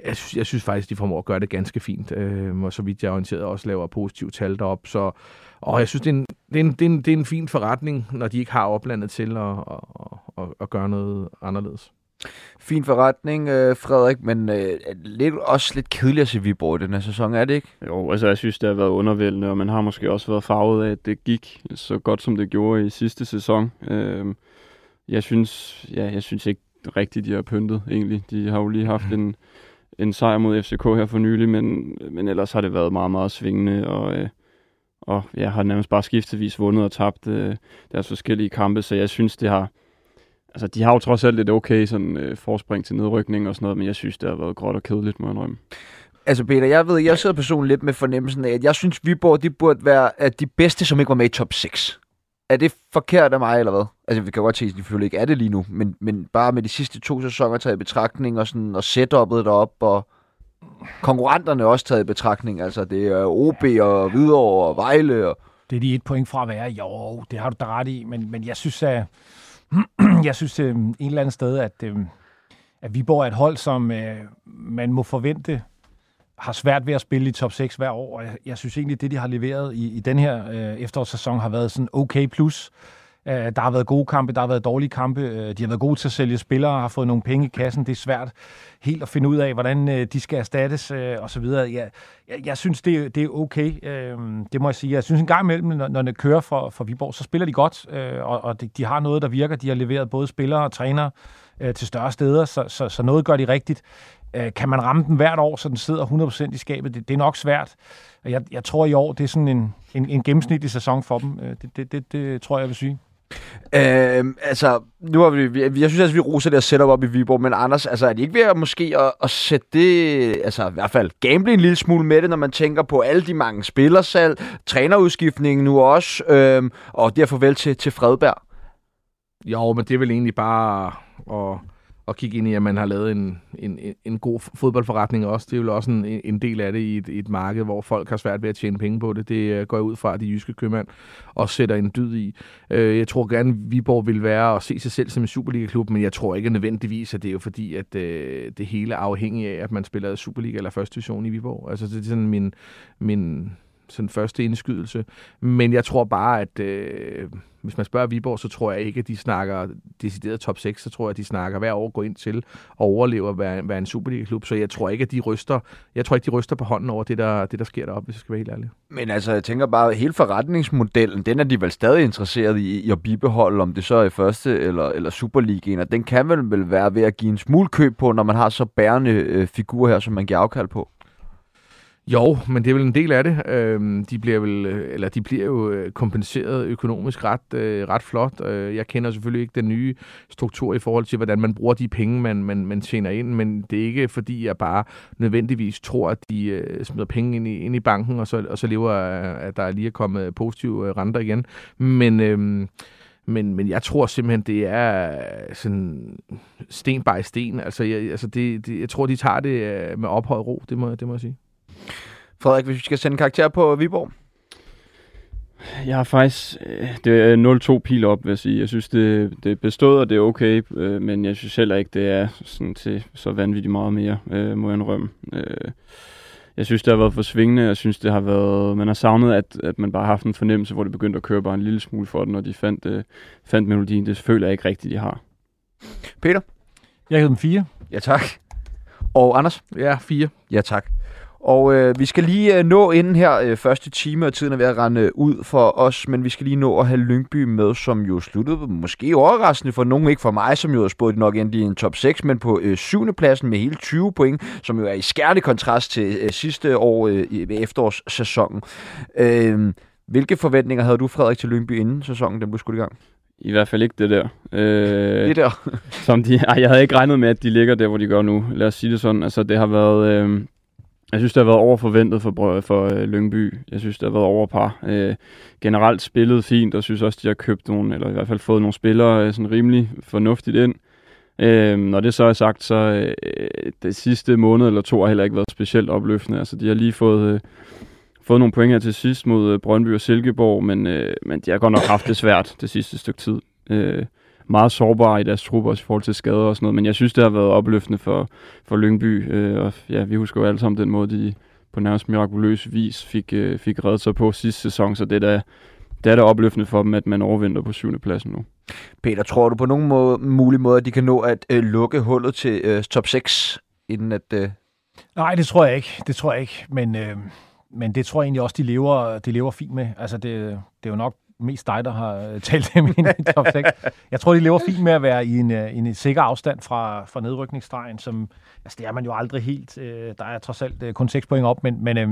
jeg synes, jeg synes faktisk, de formår at gøre det ganske fint. Øh, og så vidt jeg er orienteret, også laver positive tal derop. Så, og jeg synes, det er, en, det, er en, det, er en, det er en fin forretning, når de ikke har oplandet til at, at, at, at gøre noget anderledes. Fin forretning, øh, Frederik, men øh, lidt, også lidt kedeligt at se Viborg i den her sæson, er det ikke? Jo, altså jeg synes, det har været undervældende, og man har måske også været farvet af, at det gik så godt, som det gjorde i sidste sæson. Øh, jeg synes, ja, jeg synes ikke rigtigt, de har pyntet egentlig. De har jo lige haft en, en sejr mod FCK her for nylig, men, men ellers har det været meget, meget svingende, og, øh, og jeg har nærmest bare skiftevis vundet og tabt øh, deres forskellige kampe, så jeg synes, det har... Altså, de har jo trods alt et okay sådan, øh, forspring til nedrykning og sådan noget, men jeg synes, det har været gråt og kedeligt, må jeg indrømme. Altså Peter, jeg ved, jeg sidder personligt lidt med fornemmelsen af, at jeg synes, Viborg, de burde være at de bedste, som ikke var med i top 6. Er det forkert af mig, eller hvad? Altså, vi kan godt se, at de selvfølgelig ikke er det lige nu, men, men bare med de sidste to sæsoner taget i betragtning, og, sådan, og setup'et derop, og konkurrenterne også taget i betragtning. Altså, det er OB og Hvidovre og Vejle. Og... Det er de et point fra at være. Jo, det har du da ret i, men, men jeg synes, at, jeg synes øh, en eller anden sted, at, øh, at Viborg er et hold, som øh, man må forvente har svært ved at spille i top 6 hver år. Jeg, jeg synes egentlig, det de har leveret i, i den her øh, efterårssæson har været sådan okay plus. Øh, Øh, der har været gode kampe, der har været dårlige kampe. Øh, de har været gode til at sælge spillere, har fået nogle penge i kassen. Det er svært helt at finde ud af, hvordan øh, de skal erstattes osv. og så videre. Jeg, jeg, jeg synes, det, det er okay. Det må jeg sige. Jeg synes en gang imellem, når, når det kører for, for Viborg, så spiller de godt, øh, og, og de, de har noget, der virker. De har leveret både spillere og trænere til større steder, så, så, så noget gør de rigtigt. Kan man ramme den hvert år, så den sidder 100% i skabet? Det, det er nok svært. Jeg, jeg tror i år, det er sådan en, en, en gennemsnitlig sæson for dem. Det, det, det, det tror jeg, jeg vil sige. Øhm, altså, nu har vi, vi, jeg synes, altså, vi roser det at setup op i Viborg, men Anders, altså, er det ikke ved at måske at, at sætte det, altså i hvert fald gamble en lille smule med det, når man tænker på alle de mange spillersalg, trænerudskiftningen nu også, øhm, og derfor vel til, til Fredberg? Jo, men det er vel egentlig bare at, at kigge ind i, at man har lavet en, en, en god fodboldforretning også. Det er jo også en, en del af det i et, et marked, hvor folk har svært ved at tjene penge på det. Det øh, går jeg ud fra, at de jyske købmænd også sætter en dyd i. Øh, jeg tror gerne, at Viborg vil være at se sig selv som en Superliga-klub, men jeg tror ikke nødvendigvis, at det er jo fordi, at øh, det hele er afhængigt af, at man spiller Superliga eller første division i Viborg. Altså det er sådan min, min sådan første indskydelse. Men jeg tror bare, at øh, hvis man spørger Viborg, så tror jeg ikke, at de snakker decideret top 6. Så tror jeg, at de snakker hver år gå ind til og overlever at være, være en Superliga-klub. Så jeg tror ikke, at de ryster, jeg tror ikke, de ryster på hånden over det, der, det, der sker deroppe, hvis jeg skal være helt ærlig. Men altså, jeg tænker bare, hele forretningsmodellen, den er de vel stadig interesseret i, i at bibeholde, om det så er i første eller, eller Superligaen, og den kan vel, vel være ved at give en smule køb på, når man har så bærende øh, figurer her, som man giver afkald på. Jo, men det er vel en del af det. Øhm, de bliver vel, øh, eller de bliver jo øh, kompenseret økonomisk ret, øh, ret flot. Øh, jeg kender selvfølgelig ikke den nye struktur i forhold til, hvordan man bruger de penge, man, man, man tjener ind, men det er ikke fordi, jeg bare nødvendigvis tror, at de øh, smider penge ind i, ind i banken, og så, og så lever, øh, at der lige er kommet positive renter igen. Men... Øh, men, men jeg tror simpelthen, det er sådan sten by sten. Altså, jeg, altså det, det, jeg tror, de tager det med ophøjet ro, det må, det må jeg sige. Frederik, hvis vi skal sende karakter på Viborg? Jeg har faktisk... Øh, det er 0-2 pil op, vil jeg sige. Jeg synes, det, det er bestået, og det er okay, øh, men jeg synes heller ikke, det er sådan til så vanvittigt meget mere, øh, må jeg indrømme. Jeg synes, det har været for svingende. Jeg synes, det har været... Man har savnet, at, at man bare har haft en fornemmelse, hvor det begyndte at køre bare en lille smule for den, og de fandt, fandt melodien. Det føler jeg ikke rigtigt, de har. Peter? Jeg giver dem fire. Ja, tak. Og Anders? Ja, fire. Ja, tak. Og øh, vi skal lige øh, nå inden her øh, første time, og tiden er ved at rende ud for os, men vi skal lige nå at have Lyngby med, som jo sluttede måske overraskende for nogen, ikke for mig, som jo har spurgt nok endte i en top 6, men på øh, syvende pladsen med hele 20 point, som jo er i skærende kontrast til øh, sidste år øh, i efterårssæsonen. Øh, hvilke forventninger havde du, Frederik, til Lyngby inden sæsonen, den blev skudt i gang? I hvert fald ikke det der. Øh, det der? som de, ej, jeg havde ikke regnet med, at de ligger der, hvor de gør nu. Lad os sige det sådan. Altså, det har været... Øh, jeg synes, det har været overforventet for, for øh, Lyngby. Jeg synes, det har været overpar. Øh, generelt spillet fint, og synes også, de har købt nogle, eller i hvert fald fået nogle spillere øh, sådan rimelig fornuftigt ind. Øh, når det så er sagt, så øh, det sidste måned eller to har heller ikke været specielt opløftende. Altså, de har lige fået, øh, fået nogle point her til sidst mod øh, Brøndby og Silkeborg, men, øh, men de har godt nok haft det svært det sidste stykke tid. Øh, meget sårbare i deres trupper i forhold til skader og sådan noget. Men jeg synes, det har været opløftende for, for Lyngby. Øh, og ja, vi husker jo alle sammen den måde, de på nærmest mirakuløs vis fik, øh, fik reddet sig på sidste sæson. Så det er da, det er da opløftende for dem, at man overvinder på syvende pladsen nu. Peter, tror du på nogen måde, mulig måde, at de kan nå at øh, lukke hullet til øh, top 6, inden at... Øh... Nej, det tror jeg ikke. Det tror jeg ikke. Men, øh, men det tror jeg egentlig også, de lever, de lever fint med. Altså, det, det er jo nok mest dig, der har øh, talt dem ind i top 6. Jeg tror, de lever fint med at være i en, øh, en sikker afstand fra, fra nedrykningsstregen, som, altså det er man jo aldrig helt. Øh, der er trods alt kun 6 point op, men, men øh,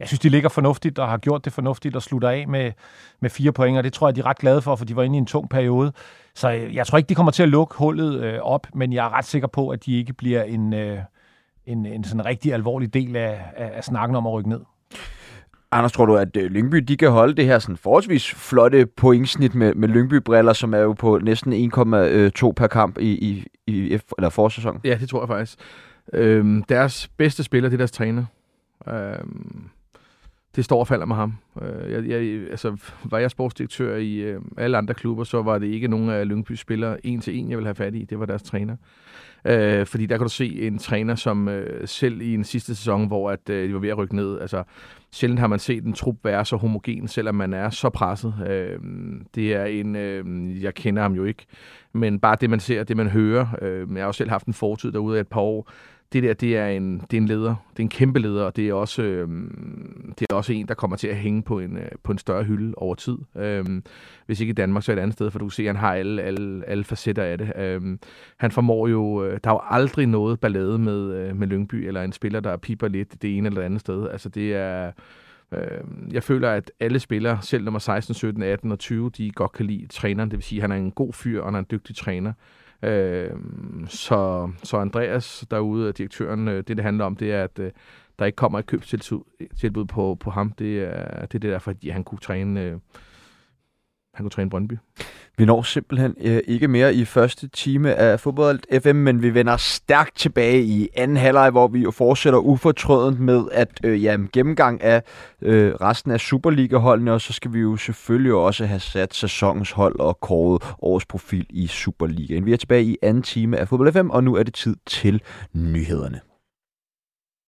jeg synes, de ligger fornuftigt og har gjort det fornuftigt og slutter af med, med fire point, og det tror jeg, de er ret glade for, for de var inde i en tung periode. Så jeg tror ikke, de kommer til at lukke hullet øh, op, men jeg er ret sikker på, at de ikke bliver en, øh, en, en sådan rigtig alvorlig del af, af, af snakken om at rykke ned. Anders, tror du, at øh, Lyngby de kan holde det her sådan forholdsvis flotte pointsnit med, med Lyngby-briller, som er jo på næsten 1,2 per kamp i, i, i eller forsæsonen? Ja, det tror jeg faktisk. Øhm, deres bedste spiller, det er deres træner. Øhm, det står og falder med ham. Øh, jeg, jeg, altså, var jeg sportsdirektør i øh, alle andre klubber, så var det ikke nogen af Lyngby spillere en til en, jeg ville have fat i. Det var deres træner. Øh, fordi der kan du se en træner, som øh, selv i en sidste sæson, hvor at, øh, de var ved at rykke ned, altså sjældent har man set en trup være så homogen, selvom man er så presset. Øh, det er en, øh, jeg kender ham jo ikke, men bare det man ser, det man hører. Øh, jeg har også selv haft en fortid derude af et par år, det der, det er en, det er en leder. Det er en kæmpe leder, og det er også, øh, det er også en, der kommer til at hænge på en, øh, på en større hylde over tid. Øh, hvis ikke i Danmark, så et andet sted, for du kan se, at han har alle, alle, alle facetter af det. Øh, han formår jo, øh, der er jo aldrig noget ballade med, øh, med Lyngby, eller en spiller, der piper lidt det ene eller det andet sted. Altså det er... Øh, jeg føler, at alle spillere, selv nummer 16, 17, 18 og 20, de godt kan lide træneren. Det vil sige, at han er en god fyr, og han er en dygtig træner. Øh, så, så Andreas derude, direktøren, øh, det det handler om, det er, at øh, der ikke kommer et købstilbud på, på ham. Det er, det er det derfor, at han kunne træne, øh, han kunne træne Brøndby. Vi når simpelthen øh, ikke mere i første time af fodbold FM, men vi vender stærkt tilbage i anden halvleg, hvor vi jo fortsætter ufortrødent med at øh, ja, gennemgang af øh, resten af Superliga-holdene, og så skal vi jo selvfølgelig også have sat sæsonens hold og kåret årets profil i Superligaen. Vi er tilbage i anden time af fodbold FM, og nu er det tid til nyhederne.